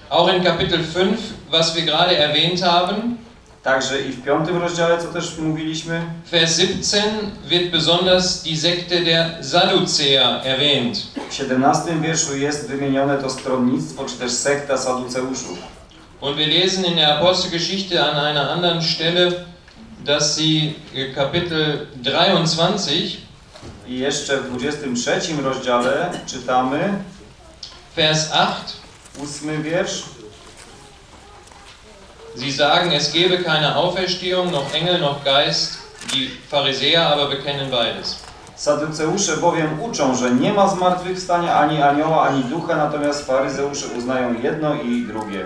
Auch in Kapitel 5, was wir gerade erwähnt haben. także i w piątym rozdziale, co też mówiliśmy. Vers 17 wird besonders die Sekte der Sadduzäer erwähnt. W 17 wierszu jest wymienione to stronnictwo, czy też sekta saduceuszów. Und wir lesen in der Apostelgeschichte an einer anderen Stelle, dass sie äh, Kapitel 23, I jeszcze w 23 rozdziale czytamy Vers 8, ósmy wiersz. Sie sagen, es gebe keine Auferstehung, noch Engel, noch Geist. Die Pharisäer aber bekennen beides. Saduceusze bowiem uczą, że nie ma zmartwychwstania ani anioła, ani ducha, natomiast faryzeusze uznają jedno i drugie.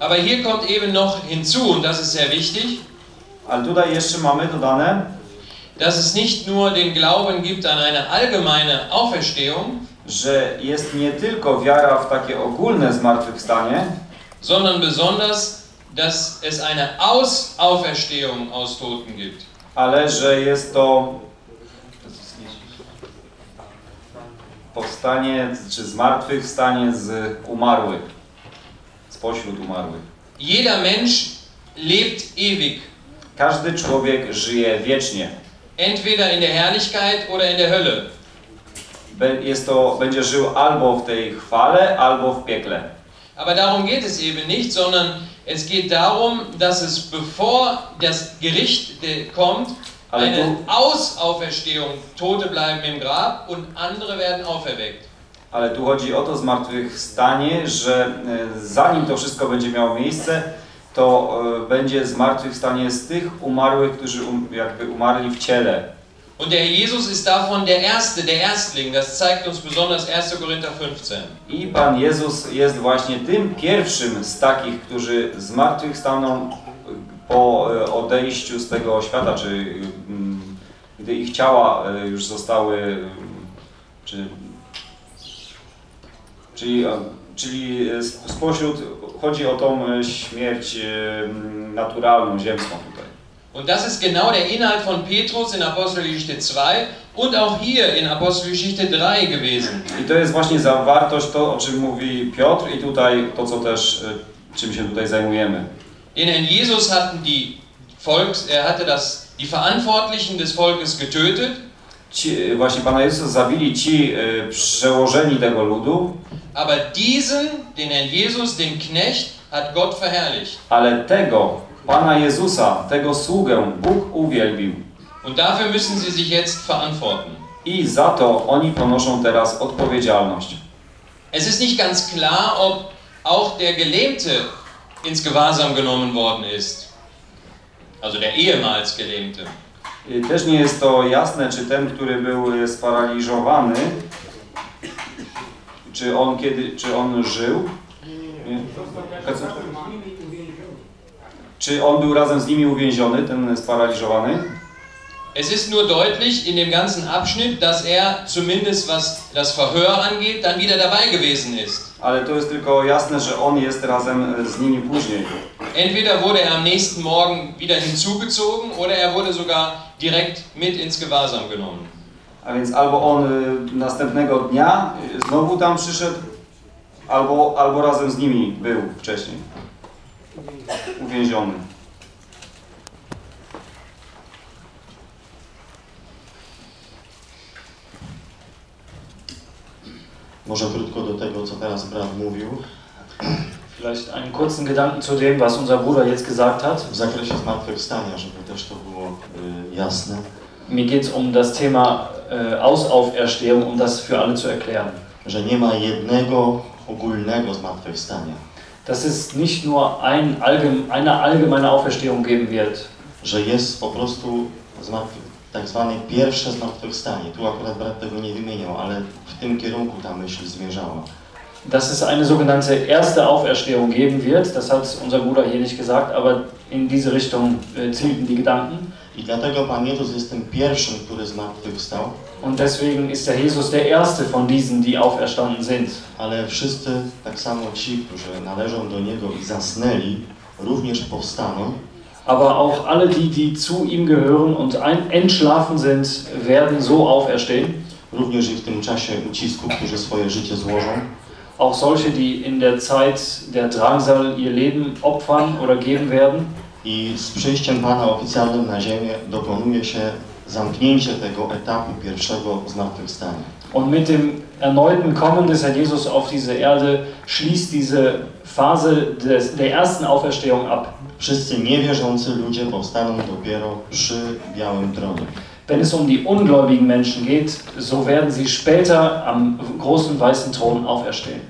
Aber hier kommt eben noch hinzu, und das ist sehr wichtig, Ale tutaj jeszcze mamy dodane, dass es nicht nur den Glauben gibt an eine allgemeine Auferstehung, że jest nie tylko wiara w takie ogólne zmartwychwstanie, sondern besonders, dass es eine Ausauferstehung aus Toten gibt. ale że jest to powstanie czy zmartwychwstanie z umarłych, spośród umarłych. Jeder Mensch lebt ewig, Każdy człowiek żyje wiecznie. entweder in der Herrlichkeit oder in der Hölle. Jest to, będzie żył albo w tej chwale, albo w piekle. Aber darum geht es eben nicht, sondern es geht darum, dass es bevor das Gericht äh, kommt, Ale eine tu, Ausauferstehung, Tote bleiben im Grab und andere werden auferweckt. ale tu chodzi o to zmartwychwstanie, że e, zanim to wszystko będzie miało miejsce, to e, będzie zmartwychwstanie z tych umarłych, którzy um, jakby umarli w ciele. Und der Jesus ist davon der Erste, der Erstling. Das zeigt uns besonders 1. Korinther 15. I Pan Jezus jest właśnie tym pierwszym z takich, którzy zmartwychwstaną po e, odejściu z tego świata, czy mm, gdy ich ciała e, już zostały, czy, czyli, e, czyli e, sp- spośród, chodzi o tą e, śmierć e, naturalną, ziemską tutaj. Und das ist genau der Inhalt von Petrus in Apostelgeschichte 2 und auch hier in Apostelgeschichte 3 gewesen. I to jest właśnie zawartość, to o czym mówi Piotr i tutaj to, co też, e, czym się tutaj zajmujemy. In Jesus hatten die Volks, er hatte das, die Verantwortlichen des Volkes getötet Ci, właśnie Pana Jezusa zabili ci e, przełożeni tego ludu, Aber diesen, den Herrn Jesus, den Knecht, hat Gott verherrlicht. ale tego Pana Jezusa, tego sługę Bóg uwielbił. Und dafür müssen sie sich jetzt verantworten. I za to oni ponoszą teraz odpowiedzialność. Es ist nicht ganz klar, ob auch der Gelähmte ins Gewahrsam genommen worden ist. Also der ehemals Gelähmte. I Też nie jest to jasne, czy ten, który był e, sparaliżowany, czy on kiedy, czy on żył? Nie? Czy on był razem z nimi uwięziony, ten sparaliżowany? Es ist nur deutlich in dem ganzen Abschnitt, dass er zumindest was das Verhör angeht, dann wieder dabei gewesen ist. Ale to jest tylko jasne, że on jest razem e, z nimi później. Entweder wurde er am nächsten Morgen wieder hinzugezogen oder er wurde sogar direkt mit ins Gewahrsam genommen. A więc albo on y, następnego dnia y, znowu tam przyszedł, albo, albo razem z nimi był wcześniej. Uwięziony. Może krótko do tego, co teraz brat mówił. Vielleicht einen kurzen Gedanken zu dem, was unser Bruder jetzt gesagt hat. W zakresie zmartwychwstania, żeby też to było y, jasne. Mir geht es um das Thema äh, Ausauferstehung, um das für alle zu erklären. Że nie ma jednego ogólnego zmartwychwstania. Dass es nicht nur ein allgem eine allgemeine Auferstehung geben wird, Że jest po prostu tak zwane pierwsze zmartwychwstanie. Tu akurat brat tego nie wymieniał, ale w tym kierunku ta myśl zmierzała. Dass es eine sogenannte erste Auferstehung geben wird. Das hat unser Bruder hier nicht gesagt, aber in diese Richtung äh, zielten die Gedanken. Und deswegen ist der Jesus der erste von diesen, die auferstanden sind. ale wszyscy, tak samo ci, którzy należą do Niego i zasnęli, również powstaną Aber auch alle die, die zu ihm gehören und ein, entschlafen sind, werden so auferstehen. również i w tym czasie ucisku, którzy swoje życie złożą. Auch solche, die in der Zeit der Drangsal ihr Leben opfern oder geben werden. I z przyjściem Pana oficjalnym na ziemię dokonuje się zamknięcie tego etapu pierwszego zmartwychwstania. Und mit dem erneuten Kommen des Herrn Jesus auf diese Erde schließt diese Phase des, der ersten Auferstehung ab. Wszyscy niewierzący ludzie powstaną dopiero przy białym tronie. Wenn es um die ungläubigen Menschen geht, so werden sie später am großen weißen Thron auferstehen.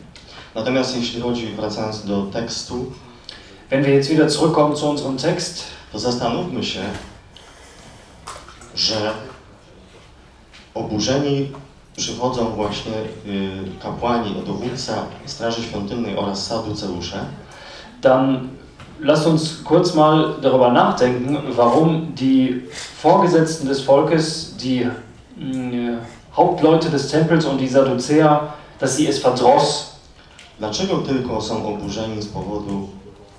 Natomiast jeśli chodzi, wracając do tekstu, Wenn wir jetzt wieder zurückkommen zu unserem Text, to zastanówmy się, że oburzeni przychodzą właśnie y, kapłani, dowódca Straży Świątynnej oraz Saduceusze, dann lasst uns kurz mal darüber nachdenken, warum die Vorgesetzten des Volkes, die mh, Hauptleute des Tempels und die Sadduzäer, dass sie es verdross, Dlaczego tylko są oburzeni z powodu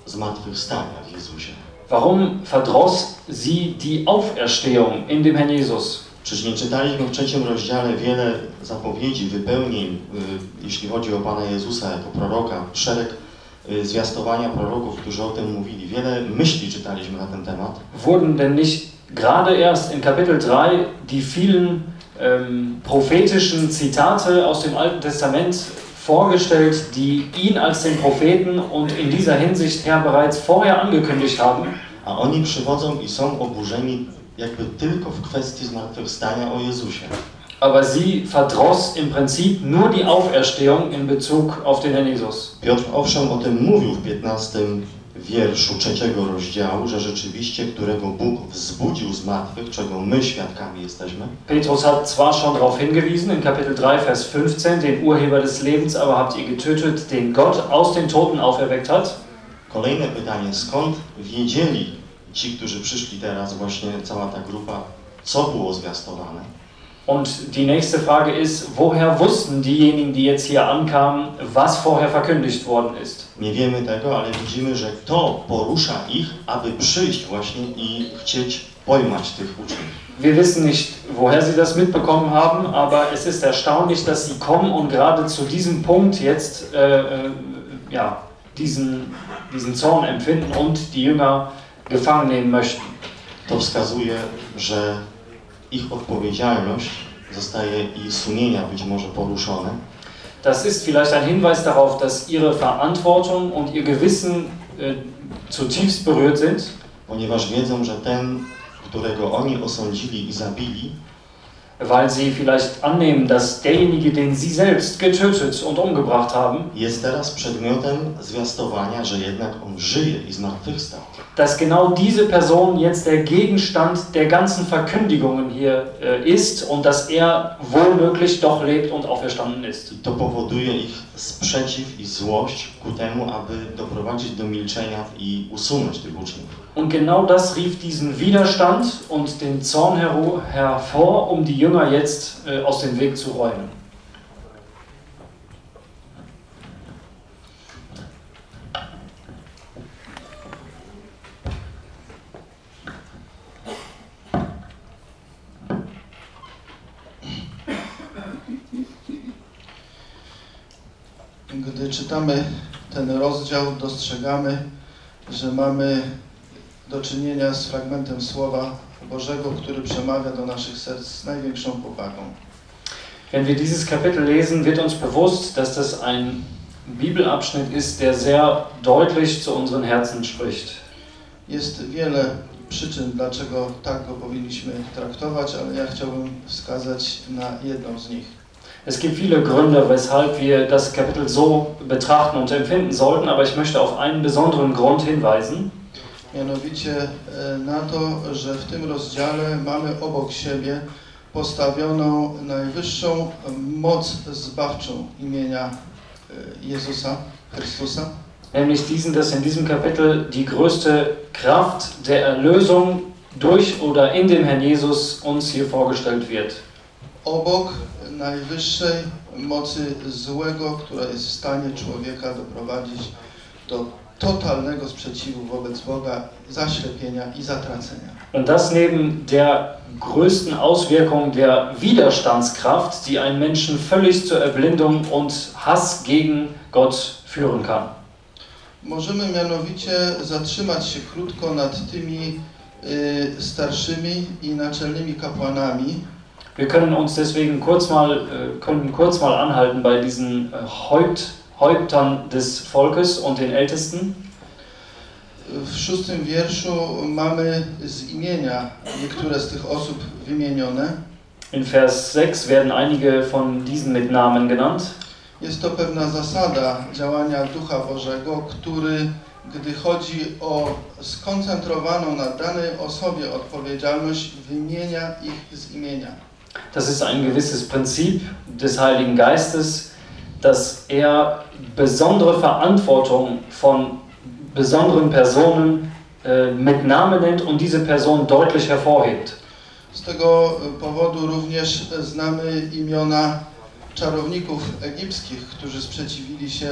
zmartwychwstania w Jezusie? warum verdross sie die Auferstehung in dem Herrn Jesus? Czyż nie czytaliśmy w trzecim rozdziale wiele zapowiedzi, wypełnień, jeśli chodzi o Pana Jezusa jako proroka, szereg zwiastowania proroków, którzy o tym mówili. Wiele myśli czytaliśmy na ten temat. Wurden denn nicht gerade erst in Kapitel 3 die vielen ähm, prophetischen Zitate aus dem Alten Testament vorgestellt, die ihn als den Propheten und in dieser Hinsicht her bereits vorher angekündigt haben? A oni przychodzą i są oburzeni jakby tylko w kwestii zmartwychwstania o Jezusie. Aber sie verdross im Prinzip nur die Auferstehung in Bezug auf den Herrn Jesus. Piotr owszem o tym mówił w 15 wierszu trzeciego rozdziału, że rzeczywiście, którego Bóg wzbudził z martwych, czego my świadkami jesteśmy, Petrus hat zwar schon darauf hingewiesen in Kapitel 3, Vers 15, den Urheber des Lebens aber habt ihr getötet, den Gott aus den Toten auferweckt hat. Kolejne pytanie, skąd wiedzieli ci, którzy przyszli teraz, właśnie cała ta grupa, co było zwiastowane? Und die nächste Frage ist, woher wussten diejenigen, die jetzt hier ankamen, was vorher verkündigt worden ist? Nie wiemy tego, ale widzimy, że to porusza ich, aby przyjść właśnie i chcieć pojmać tych uczniów. Wir wissen nicht, woher sie das mitbekommen haben, aber es ist erstaunlich, dass sie kommen und gerade zu diesem Punkt jetzt äh, äh, ja, diesen, diesen Zorn empfinden und die Jünger gefangen nehmen möchten. To wskazuje, że ich odpowiedzialność zostaje i sumienia być może poruszone, Das ist vielleicht ein Hinweis darauf, dass ihre Verantwortung und ihr Gewissen äh, zutiefst berührt sind, ponieważ wiedzą, że ten, którego oni osądzili i zabili, weil sie vielleicht annehmen, dass derjenige, den sie selbst getötet und umgebracht haben, jest teraz przedmiotem zwiastowania, że jednak on żyje i zmartwychwstał. dass genau diese Person jetzt der Gegenstand der ganzen Verkündigungen hier äh, ist und dass er wohlmöglich doch lebt und auferstanden ist. I to powoduje ich sprzeciw i złość ku temu, aby doprowadzić do milczenia i usunąć tych uczniów. Und genau das rief diesen Widerstand und den Zorn hervor, um die Jünger jetzt äh, aus dem Weg zu räumen. Gdy czytamy ten rozdział, dostrzegamy, że mamy do czynienia z fragmentem Słowa Bożego, który przemawia do naszych serc z największą powagą. Wenn wir dieses Kapitel lesen, wird uns bewusst, dass das ein Bibelabschnitt ist, der sehr deutlich zu unseren Herzen spricht. Jest wiele przyczyn, dlaczego tak go powinniśmy traktować, ale ja chciałbym wskazać na jedną z nich. Es gibt viele Gründe, weshalb wir das Kapitel so betrachten und empfinden sollten, aber ich möchte auf einen besonderen Grund hinweisen. Mianowicie e, na to, że w tym rozdziale mamy obok siebie postawioną najwyższą moc zbawczą imienia e, Jezusa Chrystusa. Nämlich diesen, dass in diesem Kapitel die größte Kraft der Erlösung durch oder in dem Herrn Jesus uns hier vorgestellt wird. Obok najwyższej mocy złego, która jest w stanie człowieka doprowadzić do totalnego sprzeciwu wobec Boga, zaślepienia i zatracenia. Und das neben der größten Auswirkung der Widerstandskraft, die einen Menschen völlig zur Erblindung und Hass gegen Gott führen kann. Możemy mianowicie zatrzymać się krótko nad tymi y, starszymi i naczelnymi kapłanami, Wir können uns deswegen kurz mal, können kurz mal anhalten bei diesen äh, Häupt, Häuptern des Volkes und den Ältesten. W szóstym wierszu mamy z imienia niektóre z tych osób wymienione. In Vers 6 werden einige von diesen mit Namen genannt. Jest to pewna zasada działania Ducha Bożego, który gdy chodzi o skoncentrowaną na danej osobie odpowiedzialność, wymienia ich z imienia. Das ist ein gewisses Prinzip des Heiligen Geistes, dass er besondere Verantwortung von besonderen Personen äh, mit Namen nennt und diese Person deutlich hervorhebt. Z tego powodu również znamy imiona czarowników egipskich, którzy sprzeciwili się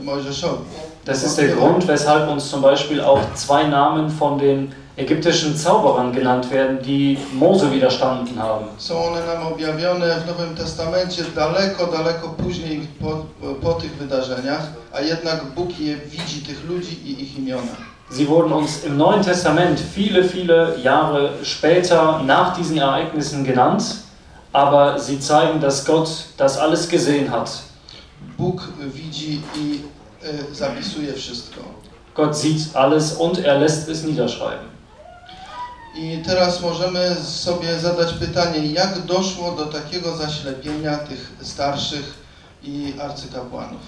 Mojżeszowi. Das ist der Grund, weshalb uns zum Beispiel auch zwei Namen von den ägyptischen Zauberern genannt werden, die Mose widerstanden haben. Są one nam objawione w Nowym Testamencie daleko, daleko później po, po tych wydarzeniach, a jednak Bóg je widzi, tych ludzi i ich imiona. Sie wurden uns im Neuen Testament viele, viele Jahre später nach diesen Ereignissen genannt, aber sie zeigen, dass Gott das alles gesehen hat. Bóg widzi i y, zapisuje wszystko. Gott sieht alles und er lässt es niederschreiben. I teraz możemy sobie zadać pytanie, jak doszło do takiego zaślepienia tych starszych i arcykapłanów.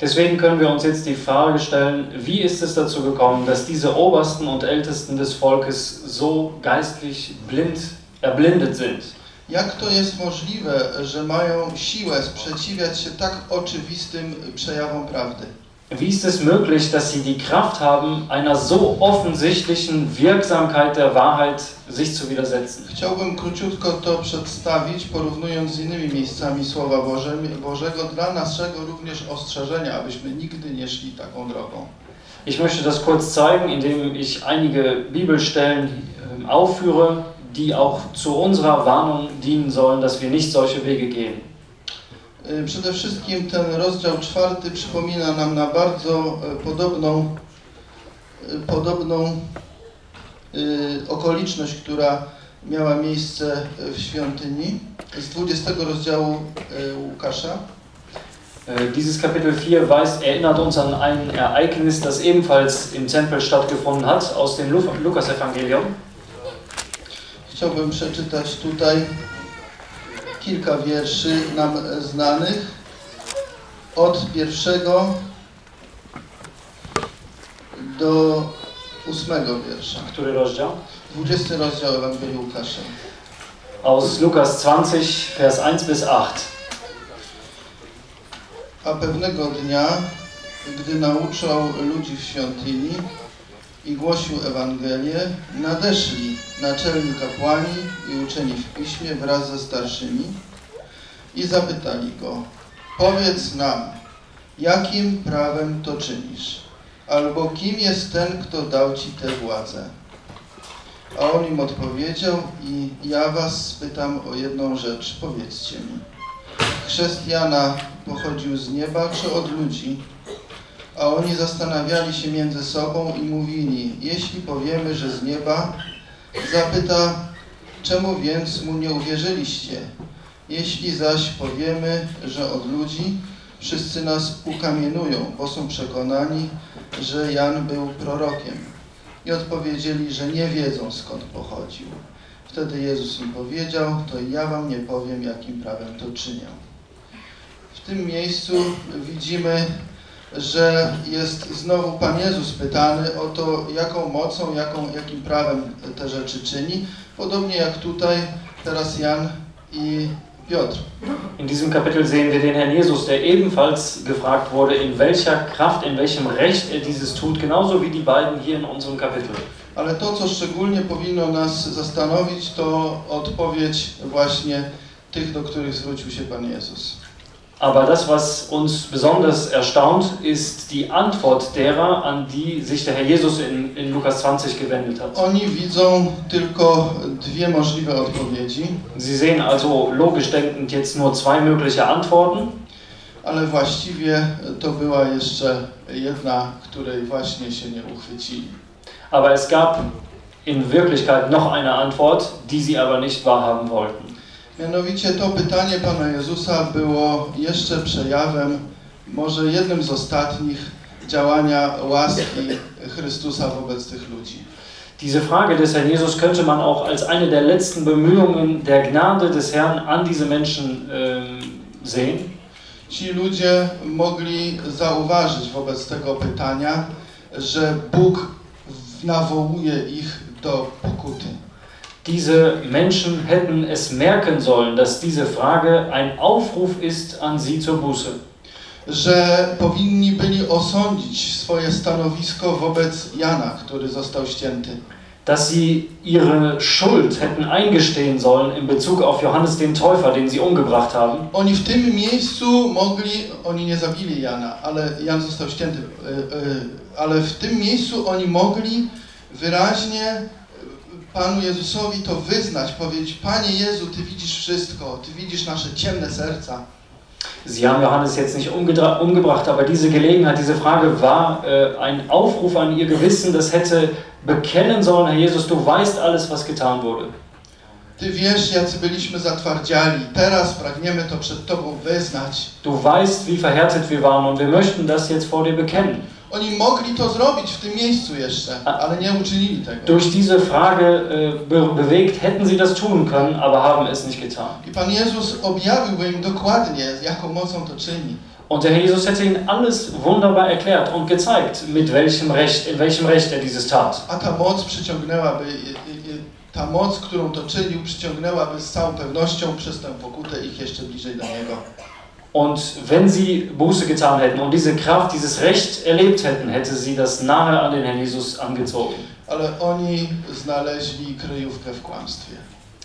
Deswegen können wir uns jetzt die Frage stellen, wie ist es dazu gekommen, dass diese Obersten und Ältesten des Volkes so geistlich blind, erblindet sind? Jak to jest możliwe, że mają siłę sprzeciwiać się tak oczywistym przejawom prawdy? Wie ist es möglich, dass sie die Kraft haben, einer so offensichtlichen Wirksamkeit der Wahrheit sich zu widersetzen? Chciałbym króciutko to przedstawić, porównując z innymi miejscami Słowa Boże, Bożego dla naszego również ostrzeżenia, abyśmy nigdy nie szli taką drogą. Ich möchte das kurz zeigen, indem ich einige Bibelstellen ähm, aufführe, die auch zu unserer Warnung dienen sollen, dass wir nicht solche Wege gehen. Y, Przede wszystkim ten rozdział czwarty przypomina nam na bardzo e, podobną, y, podobną y, okoliczność, która miała miejsce w świątyni z 20 rozdziału y, Łukasza. Äh, Dieses Kapitel 4 weist, erinnert uns an ein Ereignis, das ebenfalls im Tempel stattgefunden hat, aus dem Lu- Lukas-Evangelium. Chciałbym przeczytać tutaj kilka wierszy nam znanych od pierwszego do ósmego wiersza. Który rozdział? 20 rozdział Ewangelii Łukasza. Aus Lukas 20, Vers 1 bis 8. A pewnego dnia, gdy nauczał ludzi w świątyni i głosił Ewangelię, nadeszli naczelni kapłani i uczeni w piśmie wraz ze starszymi i zapytali go, powiedz nam, jakim prawem to czynisz? Albo kim jest ten, kto dał ci tę władzę? A on im odpowiedział i ja was spytam o jedną rzecz, powiedzcie mi. Chrzest Jana pochodził z nieba czy od ludzi? A oni zastanawiali się między sobą i mówili, jeśli powiemy, że z nieba, zapyta, czemu więc mu nie uwierzyliście? Jeśli zaś powiemy, że od ludzi, wszyscy nas ukamienują, bo są przekonani, że Jan był prorokiem. I odpowiedzieli, że nie wiedzą skąd pochodził. Wtedy Jezus im powiedział, to ja wam nie powiem, jakim prawem to czynię. W tym miejscu widzimy, że jest znowu Pan Jezus pytany o to, jaką mocą, jaką, jakim prawem te rzeczy czyni. Podobnie jak tutaj, teraz Jan i Piotr. In diesem Kapitel sehen wir den Herrn Jesus, der ebenfalls gefragt wurde, in welcher Kraft, in welchem Recht er dieses tut, genauso wie die beiden hier in unserem Kapitel. Ale to, co szczególnie powinno nas zastanowić, to odpowiedź właśnie tych, do których zwrócił się Pan Jezus. Aber das, was uns besonders erstaunt, ist die Antwort derer, an die sich der Herr Jesus in, in Lukas 20 gewendet hat. Oni widzą tylko dwie możliwe odpowiedzi, Sie sehen also logisch denkend jetzt nur zwei mögliche Antworten, ale właściwie to była jeszcze jedna, której właśnie się nie uchwycili. aber es gab in Wirklichkeit noch eine Antwort, die sie aber nicht wahrhaben wollten. Mianowicie to pytanie Pana Jezusa było jeszcze przejawem, może jednym z ostatnich działania łaski Chrystusa wobec tych ludzi. Diese Frage des Herrn Jesus könnte man auch als eine der letzten Bemühungen der Gnade des Herrn an diese Menschen ähm, sehen. Ci ludzie mogli zauważyć wobec tego pytania że Bóg nawołuje ich do pokuty. Diese Menschen hätten es merken sollen, dass diese Frage ein Aufruf ist an sie zur Buße. Że powinni byli osądzić swoje stanowisko wobec Jana, który został ścięty. Dass sie ihre Schuld hätten eingestehen sollen in Bezug auf Johannes den Täufer, den sie umgebracht haben. Oni w tym miejscu mogli, oni nie zabili Jana, ale Jan został ścięty, e, e, ale w tym miejscu oni mogli wyraźnie Panu Jezusowi to wyznać, powiedzieć, Panie Jezu, Ty widzisz wszystko, Ty widzisz nasze ciemne serca. Sie haben Johannes jetzt nicht umgebracht, aber diese Gelegenheit, diese Frage war äh, ein Aufruf an ihr Gewissen, das hätte bekennen sollen, Herr Jesus, du weißt alles, was getan wurde. Ty wiesz, jacy byliśmy zatwardziali. Teraz pragniemy to przed Tobą wyznać. Du weißt, wie verhärtet wir waren und wir möchten das jetzt vor dir bekennen. Oni mogli to zrobić w tym miejscu jeszcze, ale nie uczynili tego. Durch diese Frage äh, be bewegt hätten sie das tun können, aber haben es nicht getan. I Pan Jezus objawiłby im dokładnie, z jaką mocą to czyni. Und der Herr Jesus hätte ihnen alles wunderbar erklärt und gezeigt, mit welchem Recht, in welchem Recht er dieses tat. A ta moc przyciągnęłaby, ta moc, którą to czynił, przyciągnęłaby z całą pewnością przez tę pokutę ich jeszcze bliżej do Niego. Und wenn sie Buße getan hätten und diese Kraft, dieses Recht erlebt hätten, hätte sie das nahe an den Herrn Jesus angezogen.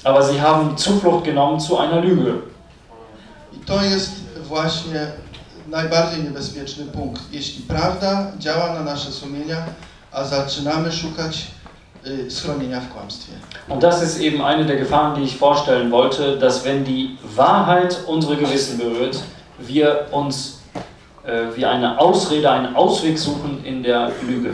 Aber sie haben Zuflucht genommen zu einer Lüge. I to jest właśnie najbardziej niebezpieczny punkt. Jeśli prawda działa na nasze sumienia, a zaczynamy szukać schronienia w kłamstwie. Und das ist eben eine der Gefahren, die ich vorstellen wollte, dass wenn die Wahrheit unsere Gewissen berührt, wir uns äh, wie eine Ausrede, einen Ausweg suchen in der Lüge.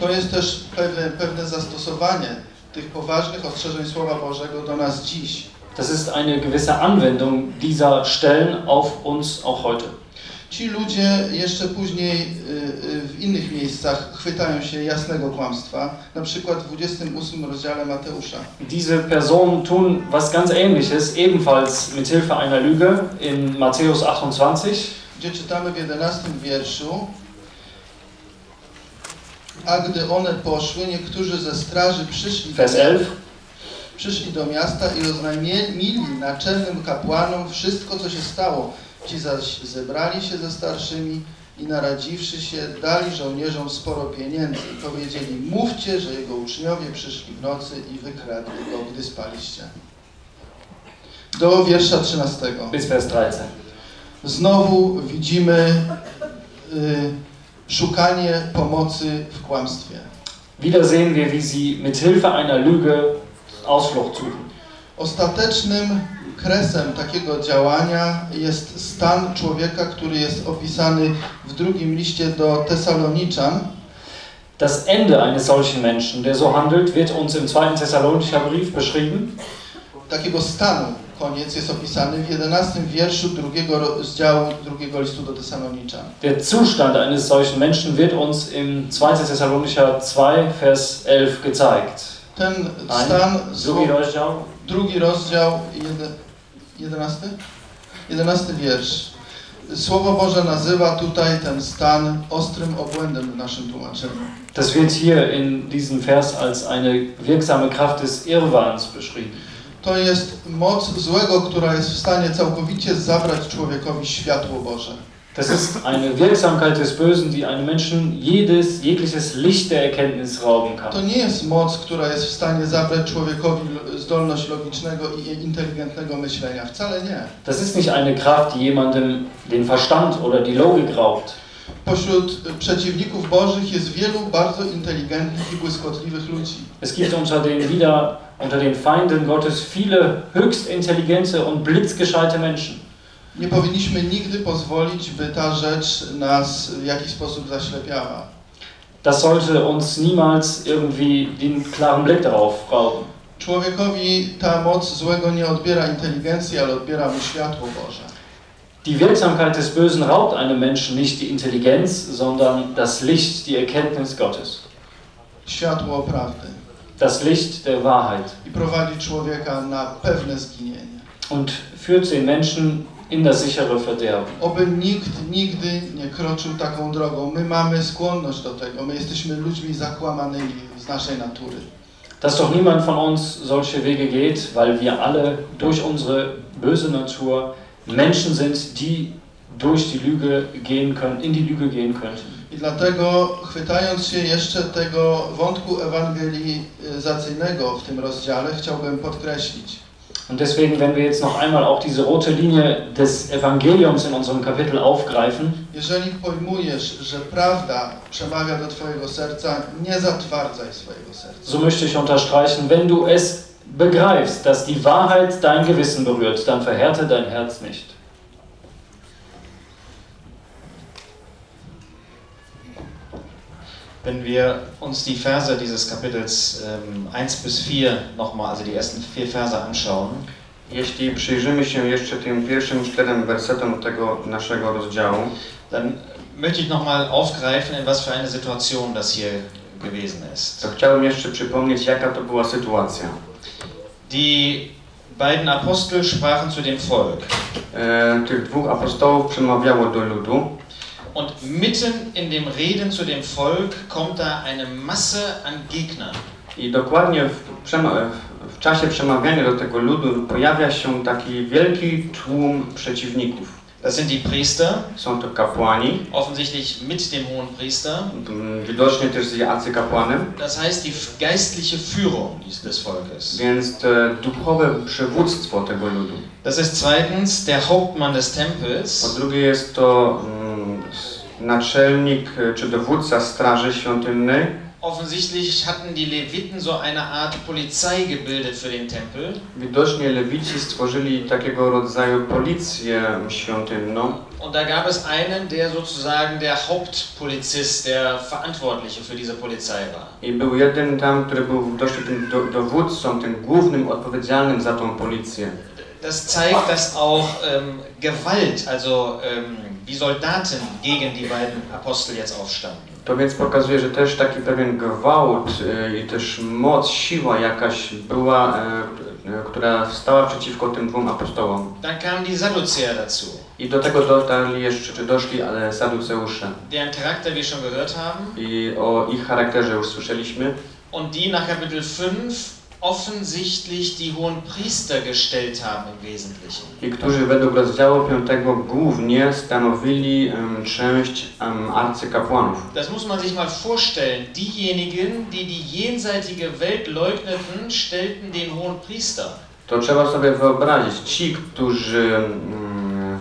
To jest też pewne, pewne zastosowanie tych poważnych ostrzeżeń Słowa Bożego do nas dziś. Das ist eine gewisse Anwendung dieser Stellen auf uns auch heute. Ci ludzie jeszcze później y, y, w innych miejscach chwytają się jasnego kłamstwa, na przykład w 28 rozdziale Mateusza. Diese Personen tun was ganz Ähnliches, ebenfalls mit Hilfe einer Lüge in Matthäus 28. gdzie czytamy w 11 wierszu A gdy one poszły, niektórzy ze straży przyszli Vers do, 11. przyszli do miasta i oznajmili naczelnym kapłanom wszystko, co się stało. Ci zaś zebrali się ze starszymi i naradziwszy się, dali żołnierzom sporo pieniędzy i powiedzieli, mówcie, że jego uczniowie przyszli w nocy i wykradli go, gdy spaliście. Do wiersza 13. Bis Vers 13. Znowu widzimy y, szukanie pomocy w kłamstwie. Wieder sehen wir, wie sie mit Hilfe einer Lüge Ausflucht suchen. Ostatecznym kresem takiego działania jest stan człowieka, który jest opisany w drugim liście do Tesaloniczan. Das Ende eines solchen Menschen, der so handelt, wird uns im zweiten Thessalonicher Brief beschrieben. Takiego stanu koniec jest opisany w 11 wierszu drugiego rozdziału drugiego listu do Tesaloniczan. Der Zustand eines solchen Menschen wird uns im 2. Thessalonicher 2, Vers 11 gezeigt. Ten Ein, stan, drugi rozdział, drugi rozdział, jede, 11? 11 wiersz. Słowo Boże nazywa tutaj ten stan ostrym obłędem w naszym tłumaczeniu. Das wird hier in diesem Vers als eine wirksame Kraft des Irrwarns beschrieben. To jest moc złego, która jest w stanie całkowicie zabrać człowiekowi światło Boże. Das ist eine Wirksamkeit des Bösen, die einem Menschen jedes, jegliches Licht der Erkenntnis rauben To kann. nie jest moc, która jest w stanie zabrać człowiekowi zdolność logicznego i inteligentnego myślenia. Wcale nie. Das ist nicht eine Kraft, die jemandem den Verstand oder die Logik raubt. Pośród przeciwników Bożych jest wielu bardzo inteligentnych i błyskotliwych ludzi. Es gibt unter den wieder unter den Feinden Gottes viele höchst intelligente und blitzgescheite Menschen. Nie powinniśmy nigdy pozwolić, by ta rzecz nas w jakiś sposób zaślepiała. Das sollte uns niemals irgendwie den klaren Blick darauf rauben. Człowiekowi ta moc złego nie odbiera inteligencji, ale odbiera mu światło Boże. Die Wirksamkeit des Bösen raubt einem Menschen nicht die Intelligenz, sondern das Licht, die Erkenntnis Gottes. Światło prawdy. Das Licht der Wahrheit. I prowadzi człowieka na pewne zginienie. Und führt den Menschen in das sichere Verderben. Oby nikt nigdy nie kroczył taką drogą. My mamy skłonność do tego. My jesteśmy ludźmi zakłamanymi z naszej natury. Dass doch niemand von uns solche Wege geht, weil wir alle durch unsere böse Natur Menschen sind, die durch die Lüge gehen können, in die Lüge gehen könnten. I dlatego, chwytając się jeszcze tego wątku ewangelizacyjnego w tym rozdziale, chciałbym podkreślić, Und deswegen, wenn wir jetzt noch einmal auch diese rote Linie des Evangeliums in unserem Kapitel aufgreifen, jeżeli pojmujesz, że prawda przemawia do Twojego serca, nie zatwardzaj swojego serca. so möchte ich unterstreichen, wenn du es begreifst, dass die Wahrheit dein Gewissen berührt, dann verhärte dein Herz nicht. Wenn wir uns die Verse dieses Kapitels ähm, 1 bis 4 nochmal, also die ersten vier Verse anschauen, Jeśli przyjrzymy się jeszcze tym pierwszym czterem wersetom tego naszego rozdziału, dann möchte ich nochmal aufgreifen, in was für eine Situation das hier gewesen ist. to chciałbym jeszcze przypomnieć, jaka to była sytuacja. Die beiden Apostel sprachen zu dem Volk. E, tych dwóch apostołów przemawiało do ludu Und mitten in dem Reden zu dem Volk kommt da eine Masse an Gegnern. i dokładnie w, w czasie przemawiania do tego ludu pojawia się taki wielki tłum przeciwników. Das sind die Priester, Są to kapłani, offensichtlich mit dem hohen Priester. widocznie też z arcykapłanem, Das heißt die geistliche Führung des Volkes. więc te duchowe przywództwo tego ludu. Das ist zweitens der Hauptmann des Po Tempels. drugie jest to naczelnik e, czy dowódca straży świątynnej. Offensichtlich hatten die Leviten so eine Art Polizei gebildet für den Tempel. Widocznie lewici stworzyli takiego rodzaju policję świątynną Und da gab es einen, der sozusagen der Hauptpolizist, der Verantwortliche für diese Polizei war. i był jeden tam, który był widocznie tym do, dowódcą, tym głównym odpowiedzialnym za tą policję. Das zeigt, dass auch ähm, Gewalt, also ähm, wie Soldaten gegen die beiden Apostel jetzt aufstanden. To więc pokazuje, że też taki pewien gwałt e, i też moc, siła jakaś była, e, e, która stała przeciwko tym dwóm apostołom. Dann kamen die Sadduzäer dazu, I do tego dotarli jeszcze, czy doszli ale Saduceusze. deren Charakter wir schon gehört haben. I o ich charakterze już słyszeliśmy. und die nach Kapitel 5 offensichtlich die hohen Priester gestellt haben im Wesentlichen. Którzy według rozdziału 5 głównie stanowili em, część em, arcykapłanów. Das muss man sich mal vorstellen. Diejenigen, die die jenseitige Welt leugneten, stellten den hohen Priester. To trzeba sobie wyobrazić. Ci, którzy mm,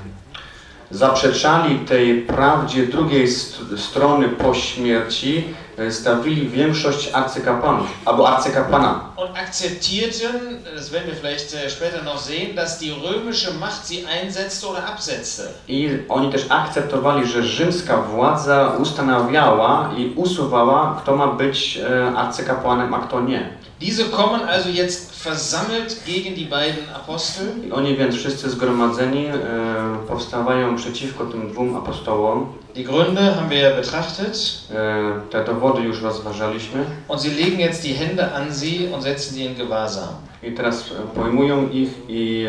zaprzeczali tej prawdzie drugiej st strony po śmierci, stawili większość arcykapłanów, albo arcykapłana. Und akzeptierten, das werden wir vielleicht äh, später noch sehen, dass die römische Macht sie einsetzte oder absetzte. I oni też akceptowali, że rzymska władza ustanawiała i usuwała, kto ma być e, arcykapłanem, a kto nie. Diese kommen also jetzt versammelt gegen die beiden Apostel. I oni więc wszyscy zgromadzeni e, powstawają przeciwko tym dwóm apostołom. Die Gründe haben wir betrachtet. E, te dowody już rozważaliśmy. Und sie legen jetzt die Hände an sie und setzen sie in Gewahrsam. I teraz pojmują ich i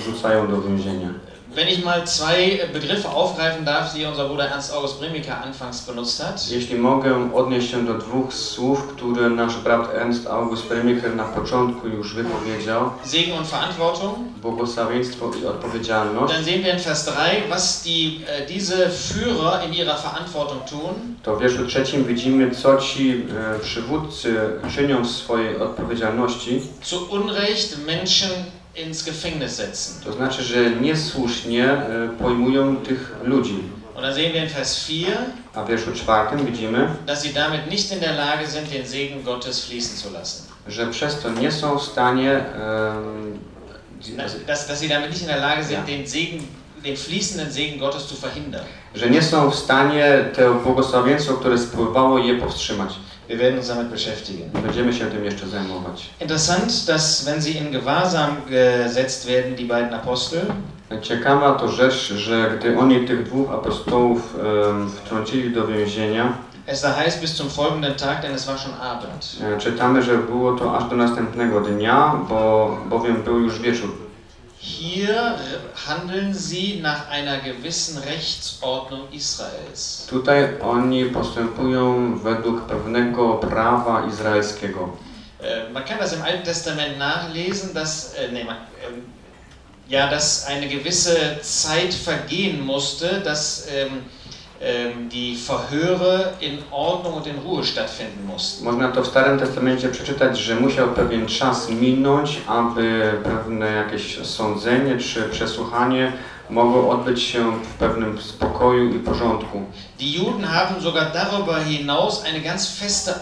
wrzucają do więzienia. Wenn ich mal zwei Begriffe aufgreifen darf, die unser Bruder Ernst August Bremiker anfangs benutzt hat. Jeśli mogę odnieść się do dwóch słów, które nasz brat Ernst August Premiker na początku już wypowiedział, Segen und Verantwortung. błogosławieństwo i odpowiedzialność, Dann sehen wir in Vers 3, was die, äh, diese Führer in ihrer Verantwortung tun. to w wierszu trzecim widzimy, co ci e, przywódcy czynią w swojej odpowiedzialności. Zu Unrecht Menschen ins Gefängnis setzen. To znaczy, że niesłusznie e, pojmują tych ludzi. Und sehen wir in Vers 4, A w wierszu czwartym widzimy, dass sie damit nicht in der Lage sind, den Segen Gottes fließen zu lassen. że przez to nie są w stanie e, Dass, dass sie damit nicht in der Lage sind, den Segen, den fließenden Segen Gottes zu verhindern. że nie są w stanie to błogosławieństwo, które spływało, je powstrzymać. Wir werden uns damit beschäftigen. Będziemy się tym jeszcze zajmować. Interessant, dass wenn sie in Gewahrsam gesetzt werden, die beiden Apostel, Ciekawa to rzecz, że gdy oni tych dwóch apostołów em, wtrącili do więzienia, es da heißt bis zum folgenden Tag, denn es war schon Abend. e, czytamy, że było to aż do następnego dnia, bo, bowiem był już wieczór. Hier handeln sie nach einer gewissen Rechtsordnung Israels. Tutaj oni postępują według pewnego prawa izraelskiego. Äh, Man kann das im Alten Testament nachlesen, dass, äh, nee, man, ähm, ja, dass eine gewisse Zeit vergehen musste, dass ähm, ähm, die Verhöre in Ordnung und in Ruhe stattfinden mussten. Można to w Starym Testamencie przeczytać, że musiał pewien czas minąć, aby pewne jakieś sądzenie czy przesłuchanie mogło odbyć się w pewnym spokoju i porządku. Die Juden haben sogar darüber hinaus eine ganz feste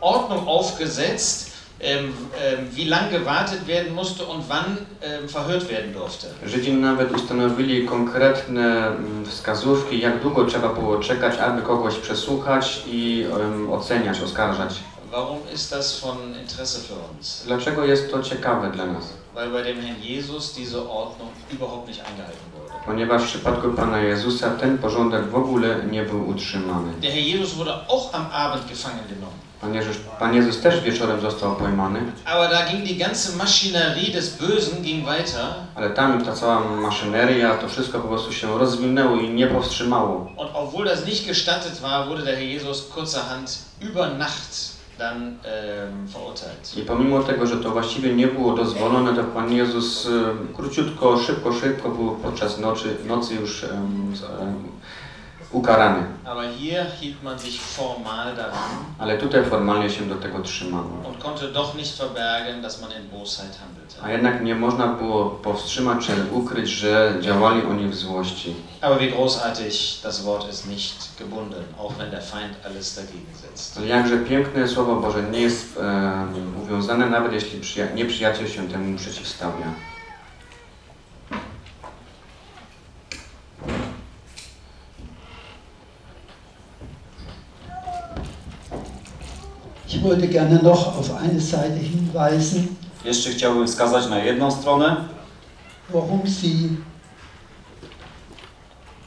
Ordnung aufgesetzt, ähm, ähm, wie lang gewartet werden musste und wann ähm, verhört werden durfte. Żydzi nawet ustanowili konkretne mm, wskazówki, jak długo trzeba było czekać, aby kogoś przesłuchać i oceniać, oskarżać. Warum ist das von Interesse für uns? Dlaczego jest to ciekawe dla nas? Weil bei dem Herrn Jesus diese Ordnung überhaupt nicht eingehalten wurde. Ponieważ w przypadku Pana Jezusa ten porządek w ogóle nie był utrzymany. Der Herr Jesus wurde auch am Abend gefangen genommen. Pan Jezus, Pan Jezus też wieczorem został pojmany, Aber da ging die ganze Maschinerie des Bösen ging weiter ale tam ta cała maszyneria, to wszystko po prostu się rozwinęło i nie powstrzymało. und obwohl das nicht gestattet war, wurde der Herr Jesus kurzerhand über Nacht dann ähm, verurteilt. I pomimo tego, że to właściwie nie było dozwolone, to Pan Jezus króciutko, szybko, szybko był podczas nocy, nocy już z- em, ukarany. Aber hier hielt man sich formal daran Ale tutaj formalnie się do tego trzymano. und konnte doch nicht verbergen, dass man in Bosheit handelte. A jednak nie można było powstrzymać czy ukryć, że działali oni w złości. Aber wie großartig, das Wort ist nicht gebunden, auch wenn der Feind alles dagegen setzt. Jakże piękne Słowo Boże nie jest e, uwiązane, nawet jeśli przyja- nieprzyjaciel się temu przeciwstawia. Ich wollte gerne noch auf eine Seite hinweisen, Jeszcze chciałbym wskazać na jedną stronę, warum Sie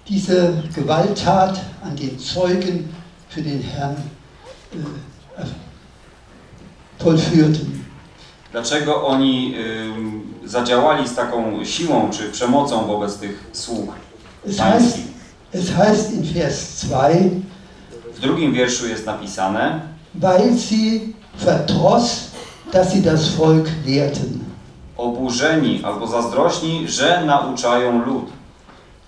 diese Gewalttat an den Zeugen für den Herrn äh, vollführten. dlaczego oni ym, zadziałali z taką siłą czy przemocą wobec tych sług Es heißt, es heißt in Vers 2, W drugim wierszu jest napisane, weil sie verdross, dass sie das Volk lehrten. oburzeni albo zazdrośni, że nauczają lud.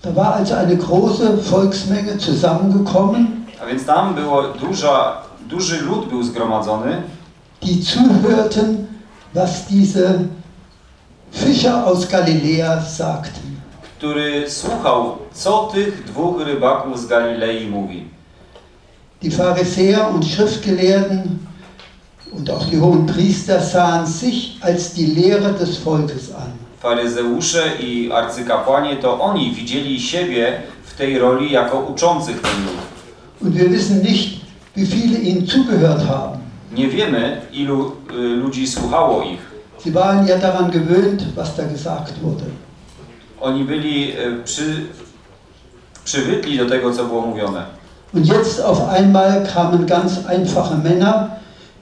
Da war also eine große Volksmenge zusammengekommen, A więc tam było duża, duży lud był zgromadzony, die zuhörten, was diese Fischer aus Galiläa sagten. który słuchał, co tych dwóch rybaków z Galilei mówi. Die Pharisäer und Schriftgelehrten und auch die hohen Priester sahen sich als die Lehrer des Volkes an. Faryzeusze i arcykapłani to oni widzieli siebie w tej roli jako uczących ten lud. Und wir wissen nicht, wie viele ihnen zugehört haben. Nie wiemy, ilu y, ludzi słuchało ich. Sie waren ja daran gewöhnt, was da gesagt wurde. Oni byli y, przy, przywykli do tego, co było mówione. Und jetzt auf einmal kamen ganz einfache Männer,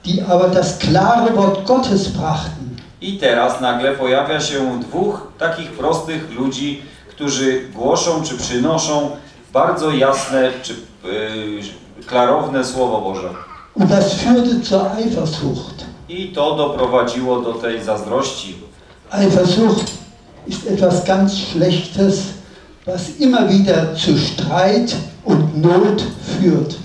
die aber das klare Wort Gottes brachten. I teraz nagle pojawia się dwóch takich prostych ludzi, którzy głoszą czy przynoszą bardzo jasne czy y, klarowne Słowo Boże. Und das führte zur Eifersucht. I to doprowadziło do tej zazdrości. Eifersucht ist etwas ganz Schlechtes, was immer wieder zu Streit und Not führt.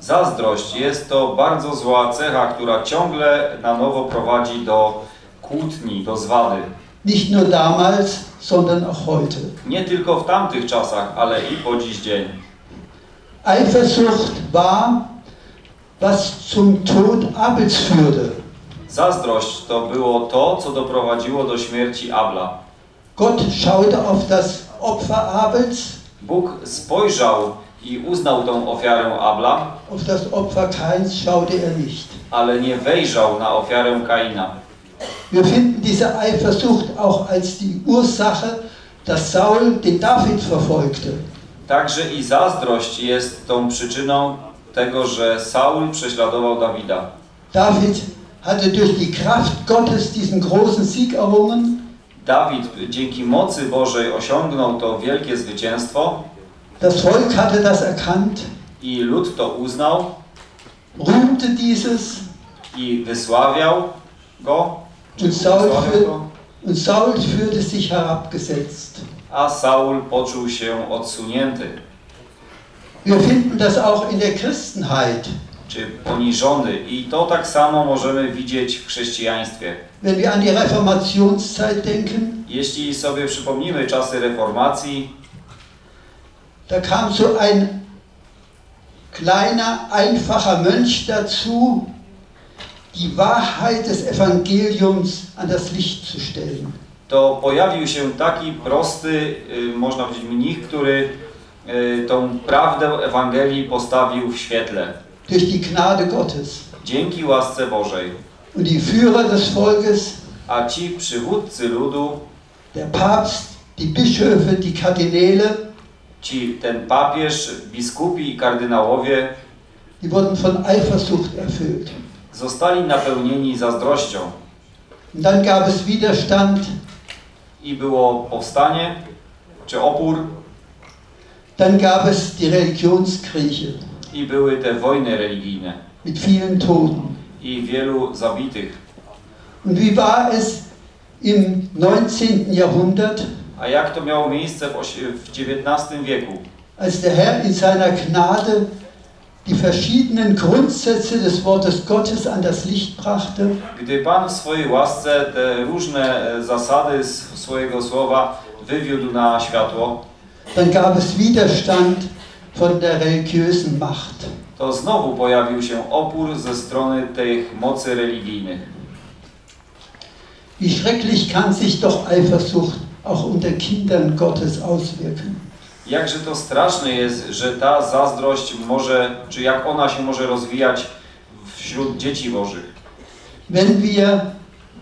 Zazdrość jest to bardzo zła cecha, która ciągle na nowo prowadzi do kłótni, do zwady. Nicht nur damals, sondern auch heute. Nie tylko w tamtych czasach, ale i po dziś dzień. Eifersucht war, was zum Tod Abels führte. Zazdrość to było to, co doprowadziło do śmierci Abla. Gott schaute auf das Opfer Abels, Bóg spojrzał i uznał tą ofiarę Abla, auf das Opfer Kains schaute er nicht. ale nie wejrzał na ofiarę Kaina. Wir finden diese Eifersucht auch als die Ursache, dass Saul den David verfolgte. Także i zazdrość jest tą przyczyną tego, że Saul prześladował Dawida. David hatte durch die Kraft Gottes diesen großen Sieg errungen Dawid dzięki mocy Bożej osiągnął to wielkie zwycięstwo Das Volk hatte das erkannt, i lud to uznał rühmte dieses i wysławiał go, und Saul, go, und Saul fühlte sich herabgesetzt. a Saul poczuł się odsunięty, Wir finden das auch in der Christenheit. czy poniżony i to tak samo możemy widzieć w chrześcijaństwie. Wenn wir an die Reformationszeit denken, Jeśli sobie przypomnimy czasy reformacji, da kam so ein kleiner, einfacher Mönch dazu, die Wahrheit des Evangeliums an das Licht zu stellen. to pojawił się taki prosty, można powiedzieć, mnich, który tą prawdę Ewangelii postawił w świetle. Durch die Gnade Gottes. Dzięki łasce Bożej. Und die Führer des Volkes, A ci przywódcy ludu, der Papst, die Bischöfe, die Kardinäle, ci ten papież, biskupi i kardynałowie die wurden von Eifersucht erfüllt. zostali napełnieni zazdrością Und dann gab es Widerstand, i było powstanie czy opór dann gab es die Religionskriege i były te wojny religijne mit vielen Toten. i wielu zabitych. Und wie war es im 19. Jahrhundert, A jak to miało miejsce w, XIX wieku? als der Herr in seiner Gnade die verschiedenen Grundsätze des Wortes Gottes an das Licht brachte Gdy Pan w swojej łasce te różne e, zasady swojego słowa wywiódł na światło, dann gab es Widerstand von der religiösen Macht. to znowu pojawił się opór ze strony tych mocy religijnych. Wie schrecklich kann sich doch Eifersucht auch unter Kindern Gottes auswirken. Jakże to straszne jest, że ta zazdrość może, czy jak ona się może rozwijać wśród dzieci Bożych. Wenn wir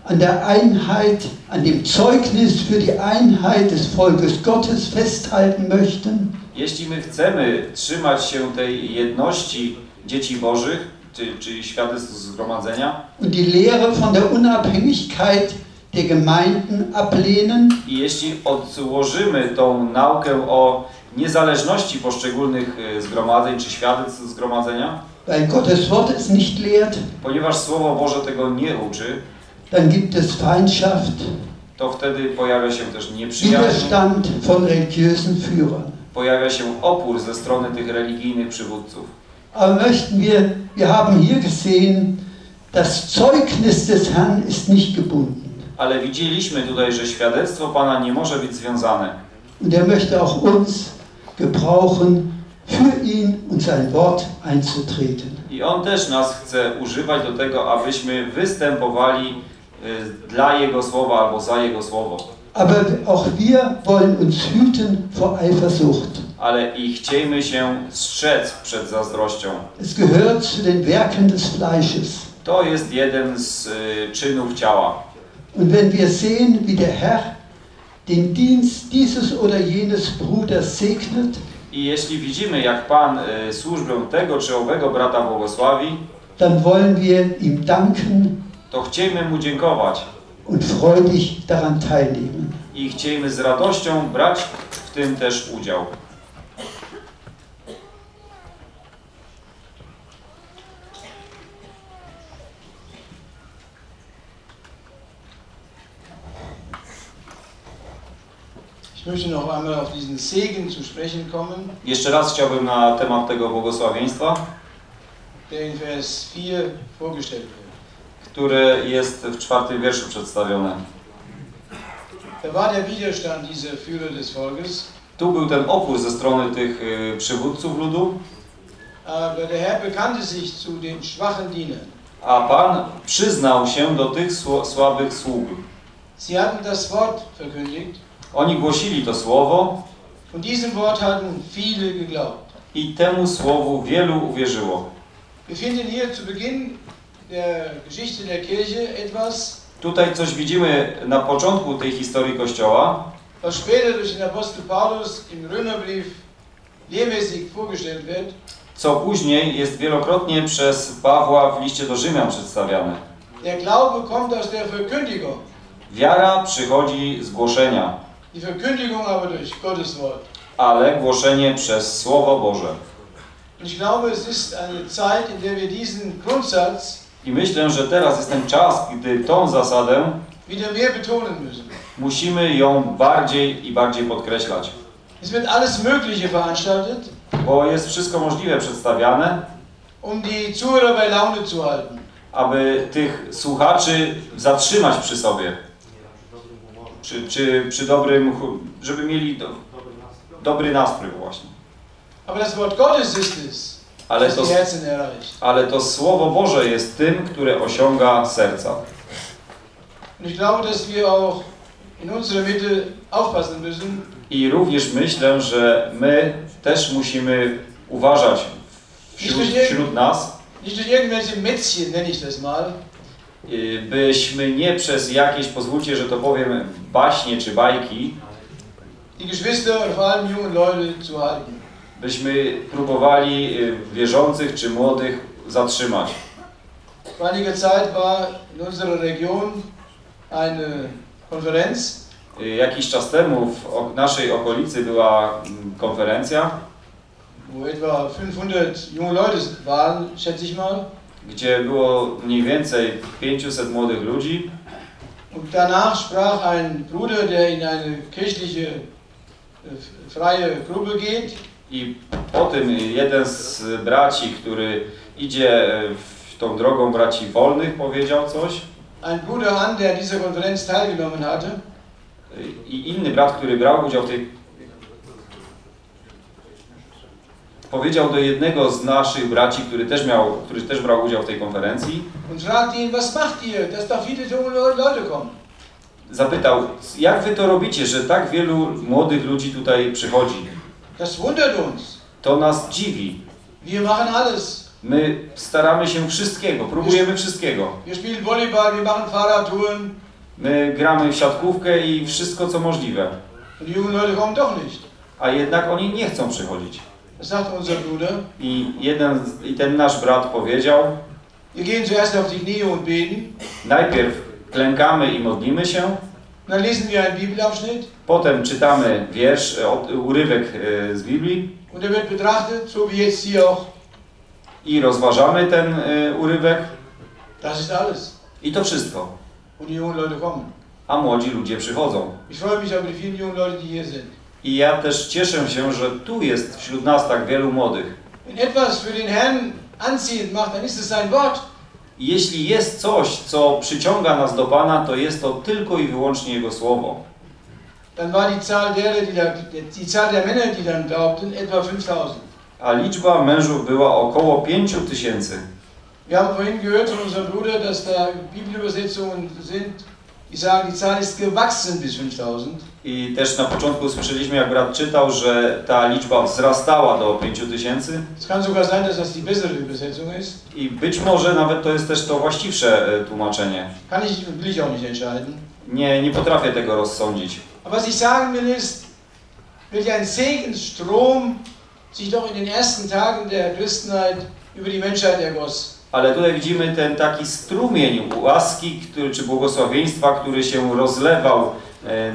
an der Einheit, an dem Zeugnis für die Einheit des Volkes Gottes festhalten möchten, Jeśli my chcemy trzymać się tej jedności dzieci Bożych, czy, czy świadectw zgromadzenia, und die Lehre von der Unabhängigkeit der Gemeinden ablehnen, i jeśli odłożymy tą naukę o niezależności poszczególnych e, zgromadzeń czy świadectw zgromadzenia, weil Gottes Wort es nicht lehrt, ponieważ Słowo Boże tego nie uczy, dann gibt es Feindschaft, to wtedy pojawia się też nieprzyjaźń, Widerstand von religiösen Führern. pojawia się opór ze strony tych religijnych przywódców. Aber möchten wir, wir haben hier gesehen, das Zeugnis des Herrn ist nicht gebunden. Ale widzieliśmy tutaj, że świadectwo Pana nie może być związane. Und er möchte auch uns gebrauchen, für ihn und sein Wort einzutreten. I On też nas chce używać do tego, abyśmy występowali y, dla Jego Słowa albo za Jego Słowo. Aber auch wir wollen uns hüten vor Eifersucht. Ale i chciejmy się strzec przed zazdrością. Es gehört zu den Werken des Fleisches. To jest jeden z y, czynów ciała. Und wenn wir sehen, wie der Herr den Dienst dieses oder jenes Bruders segnet, I jeśli widzimy, jak Pan y, służbę tego czy owego brata błogosławi, dann wollen wir ihm danken to chciejmy Mu dziękować und freudig daran teilnehmen. i chciejmy z radością brać w tym też udział. Ich möchte noch einmal auf diesen Segen zu sprechen kommen, Jeszcze raz chciałbym na temat tego błogosławieństwa, der in Vers 4 vorgestellt wird. które jest w czwartym wierszu przedstawione. Tu był ten opór ze strony tych y, przywódców ludu, aber der Herr bekannte sich zu den schwachen Dienern. a Pan przyznał się do tych słabych sług. Sie hatten das Wort verkündigt Oni głosili to słowo und diesem Wort hatten viele geglaubt. i temu słowu wielu uwierzyło. Wir finden hier zu Beginn der Geschichte der Kirche etwas, Tutaj coś widzimy na początku tej historii Kościoła, was später durch den Apostel Paulus im Römerbrief lehrmäßig vorgestellt wird. co później jest wielokrotnie przez Pawła w liście do Rzymian przedstawiane. Der Glaube kommt aus der Verkündigung. Wiara przychodzi z głoszenia, die Verkündigung aber durch Gottes Wort. ale głoszenie przez Słowo Boże. Und ich glaube, es ist eine Zeit, in der wir diesen Grundsatz I myślę, że teraz jest ten czas, gdy tą zasadę wieder mehr betonen müssen. musimy ją bardziej i bardziej podkreślać. Es wird alles Mögliche veranstaltet, Bo jest wszystko możliwe przedstawiane, um die Zuhörer bei Laune zu halten. aby tych słuchaczy zatrzymać przy sobie. Przy, przy, przy dobrym, żeby mieli do, dobry nastrój. właśnie. Ale to, ale to Słowo Boże jest tym, które osiąga serca. I również myślę, że my też musimy uważać wśród, wśród nas, y, byśmy nie przez jakieś, pozwólcie, że to powiem, baśnie czy bajki, die Geschwister und vor allem junge Leute zu halten. byśmy próbowali y, wierzących czy młodych zatrzymać. Vor einiger Zeit war in unserer Region eine Konferenz Y, Jakiś czas temu w naszej okolicy była mm, konferencja, wo etwa 500 junge Leute waren, schätze ich mal. gdzie było mniej więcej 500 młodych ludzi Und danach sprach ein Bruder, der in eine kirchliche äh, freie Gruppe geht, i po tym jeden z braci, który idzie e, w tą drogą braci wolnych, powiedział coś ein Bruder an, der dieser Konferenz teilgenommen hatte. i inny brat, który brał udział w tej powiedział do jednego z naszych braci, który też miał, który też brał udział w tej konferencji, zapytał, jak wy to robicie, że tak wielu młodych ludzi tutaj przychodzi? To nas dziwi. My staramy się wszystkiego, próbujemy wszystkiego. My gramy w siatkówkę i wszystko co możliwe. A jednak oni nie chcą przychodzić. Das sagt unser Bruder. I jeden i ten nasz brat powiedział, Wir gehen zuerst auf die Knie und beten. najpierw klękamy i modlimy się, Dann lesen wir einen Bibelabschnitt potem czytamy wiersz, e, urywek e, z Biblii und er wird betrachtet, so wie jetzt hier auch. i rozważamy ten e, urywek Das ist alles. i to wszystko. Und die jungen Leute kommen. A młodzi ludzie przychodzą. Ich freue mich auf die vielen jungen Leute, die hier sind. I ja też cieszę się, że tu jest wśród nas tak wielu młodych. Jeśli jest coś, co przyciąga nas do Pana, to jest to tylko i wyłącznie Jego Słowo. Dann war die Zahl derer, die, da, die Zahl der Männer, die dann glaubten, etwa 5000. A liczba mężów była około 5 tysięcy. Wir haben vorhin gehört von unserem Bruder, dass da Bibelübersetzungen sind, die sagen, die Zahl ist gewachsen bis 5000. I też na początku słyszeliśmy, jak brat czytał, że ta liczba wzrastała do 5 tysięcy. Es kann sogar sein, dass das die bessere Übersetzung ist. I być może nawet to jest też to właściwsze e, tłumaczenie. Nie, nie potrafię tego rozsądzić. Aber was ich sagen will ist, welch ein Segensstrom sich doch in den ersten Tagen der Christenheit über die Menschheit ergoss. Ale tutaj widzimy ten taki strumień łaski który, czy błogosławieństwa, który się rozlewał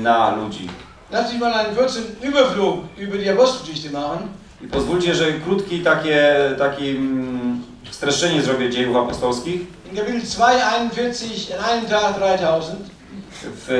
na ludzi. Lass mich mal einen kurzen Überflug über die Apostelgeschichte machen. I pozwólcie, że krótki takie, takie mm, streszczenie zrobię dziejów apostolskich. In Kapitel 2, 41, in einem Tag 3000. W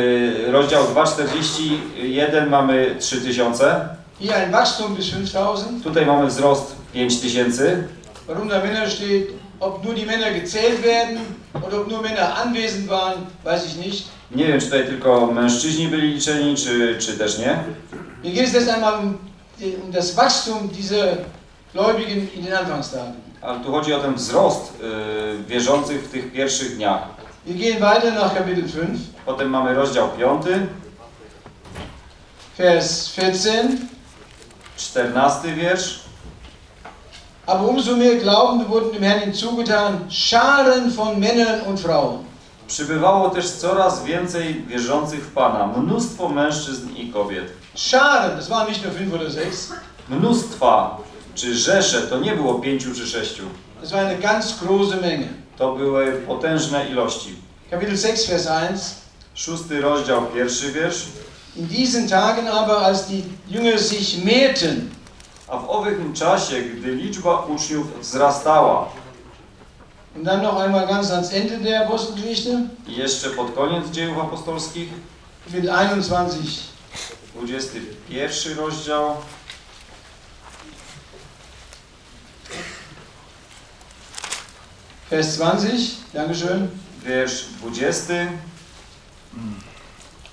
e, rozdział 2,41 mamy 3000. Hier ein Wachstum bis 5000. Tutaj mamy wzrost 5000. Warum da Männer steht, ob nur die Männer gezählt werden oder ob nur Männer anwesend waren, weiß ich nicht. Nie wiem, czy tutaj tylko mężczyźni byli liczeni, czy, czy też nie. Mir geht es jetzt einmal um, um das Wachstum dieser Gläubigen in den Anfangstagen. Ale tu chodzi o ten wzrost y, wierzących w tych pierwszych dniach. Wir gehen weiter nach Kapitel 5, Potem mamy rozdział 5, Vers 14. 14 wiersz. Aber umso mehr Glaubende wurden dem Herrn hinzugetan, Scharen von Männern und Frauen. Przybywało też coraz więcej wierzących w Pana, mnóstwo mężczyzn i kobiet. Scharen, das waren nicht nur fünf oder sechs, Mnóstwa, czy rzesze, to nie było pięciu czy sześciu. das war eine ganz große Menge. To były potężne ilości. Kapitel 6, Vers 1. Szósty rozdział, pierwszy wiersz. In diesen Tagen aber, als die Jünger sich mehrten, A w owym czasie, gdy liczba uczniów wzrastała, und dann noch einmal ganz ans Ende der Apostelgeschichte, i jeszcze pod koniec dziejów apostolskich, Kapitel 21, 21 rozdział, Vers 20, Dankeschön. wiersz 20.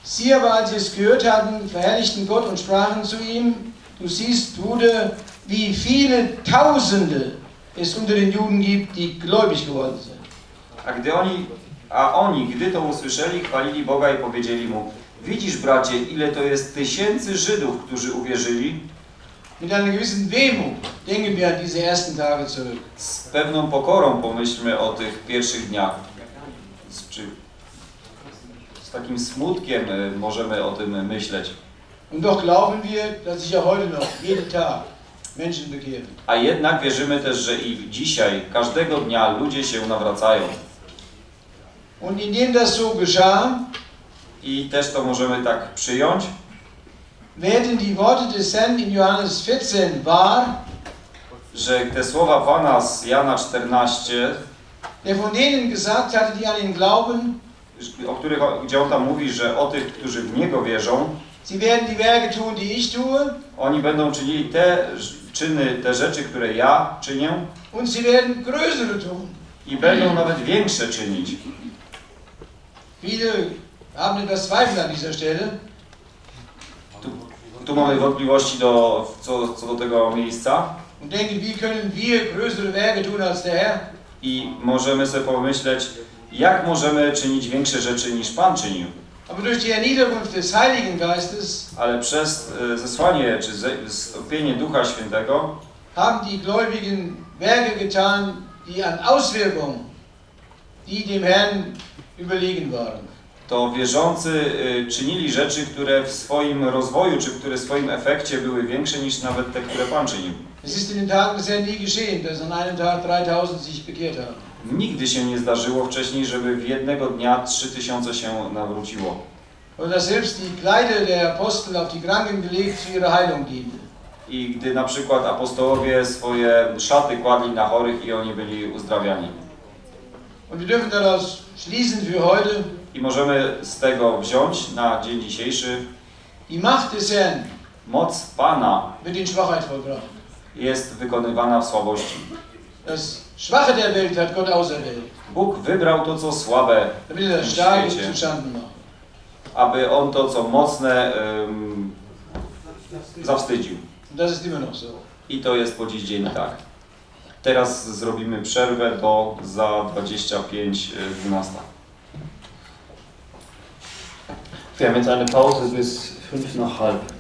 Sie aber, als sie es gehört hatten, verherrlichten Gott und sprachen zu ihm, du siehst, Bruder, wie viele Tausende es unter den Juden gibt, die gläubig geworden sind. A gdy oni, a oni, gdy to usłyszeli, chwalili Boga i powiedzieli mu, widzisz bracie, ile to jest tysięcy Żydów, którzy uwierzyli? Mit einer gewissen Wehmut denken wir an diese ersten Tage zurück. Z pewną pokorą pomyślmy o tych pierwszych dniach. Z, czy, z takim smutkiem y, możemy o tym myśleć. Und doch glauben wir, dass sich ja heute noch, jeden Tag, Menschen bekehren. A jednak wierzymy też, że i dzisiaj, każdego dnia ludzie się nawracają. Und indem das so geschah, I też to możemy tak przyjąć, werden die Worte des Herrn in Johannes 14 wahr, że te słowa Pana z Jana 14, der von denen gesagt hatte, die an ihn glauben, o których, gdzie on tam mówi, że o tych, którzy w Niego wierzą, sie werden die Werke tun, die ich tue, oni będą czynili te czyny, te rzeczy, które ja czynię und sie werden größere tun. i będą nawet większe czynić. Viele haben etwas Zweifel an dieser Stelle. Tu, tu mamy wątpliwości do, co, co do tego miejsca und denken, wie können wir größere Werke tun als der Herr? i możemy sobie pomyśleć, jak możemy czynić większe rzeczy niż Pan czynił. Aber durch die Erniedrigung des Heiligen Geistes Ale przez e, zesłanie czy zstąpienie Ducha Świętego haben die Gläubigen Werke getan, die an Auswirkungen, die dem Herrn überlegen waren. to wierzący y, czynili rzeczy, które w swoim rozwoju, czy które w swoim efekcie były większe niż nawet te, które Pan czynił. Es ist in den Tagen des Herrn nie geschehen, dass an einem Tag 3000 sich bekehrt haben. Nigdy się nie zdarzyło wcześniej, żeby w jednego dnia 3000 się nawróciło. Oder dass selbst die Kleider der Apostel auf die Kranken gelegt zu ihrer Heilung diente. I gdy na przykład apostołowie swoje szaty kładli na chorych i oni byli uzdrawiani. Und wir dürfen daraus schließen für heute, I możemy z tego wziąć na dzień dzisiejszy die Macht des Herrn moc Pana wird in Schwachheit vollbracht. jest wykonywana w słabości. Das Schwache der Welt hat Gott auserwählt, Bóg wybrał to, co słabe, er Starke Świecie. aby On to, co mocne, ym, zawstydził. I to jest po dziś dzień tak. Teraz zrobimy przerwę do za 25 y, 12. Wir haben jetzt eine Pause bis fünf nach halb.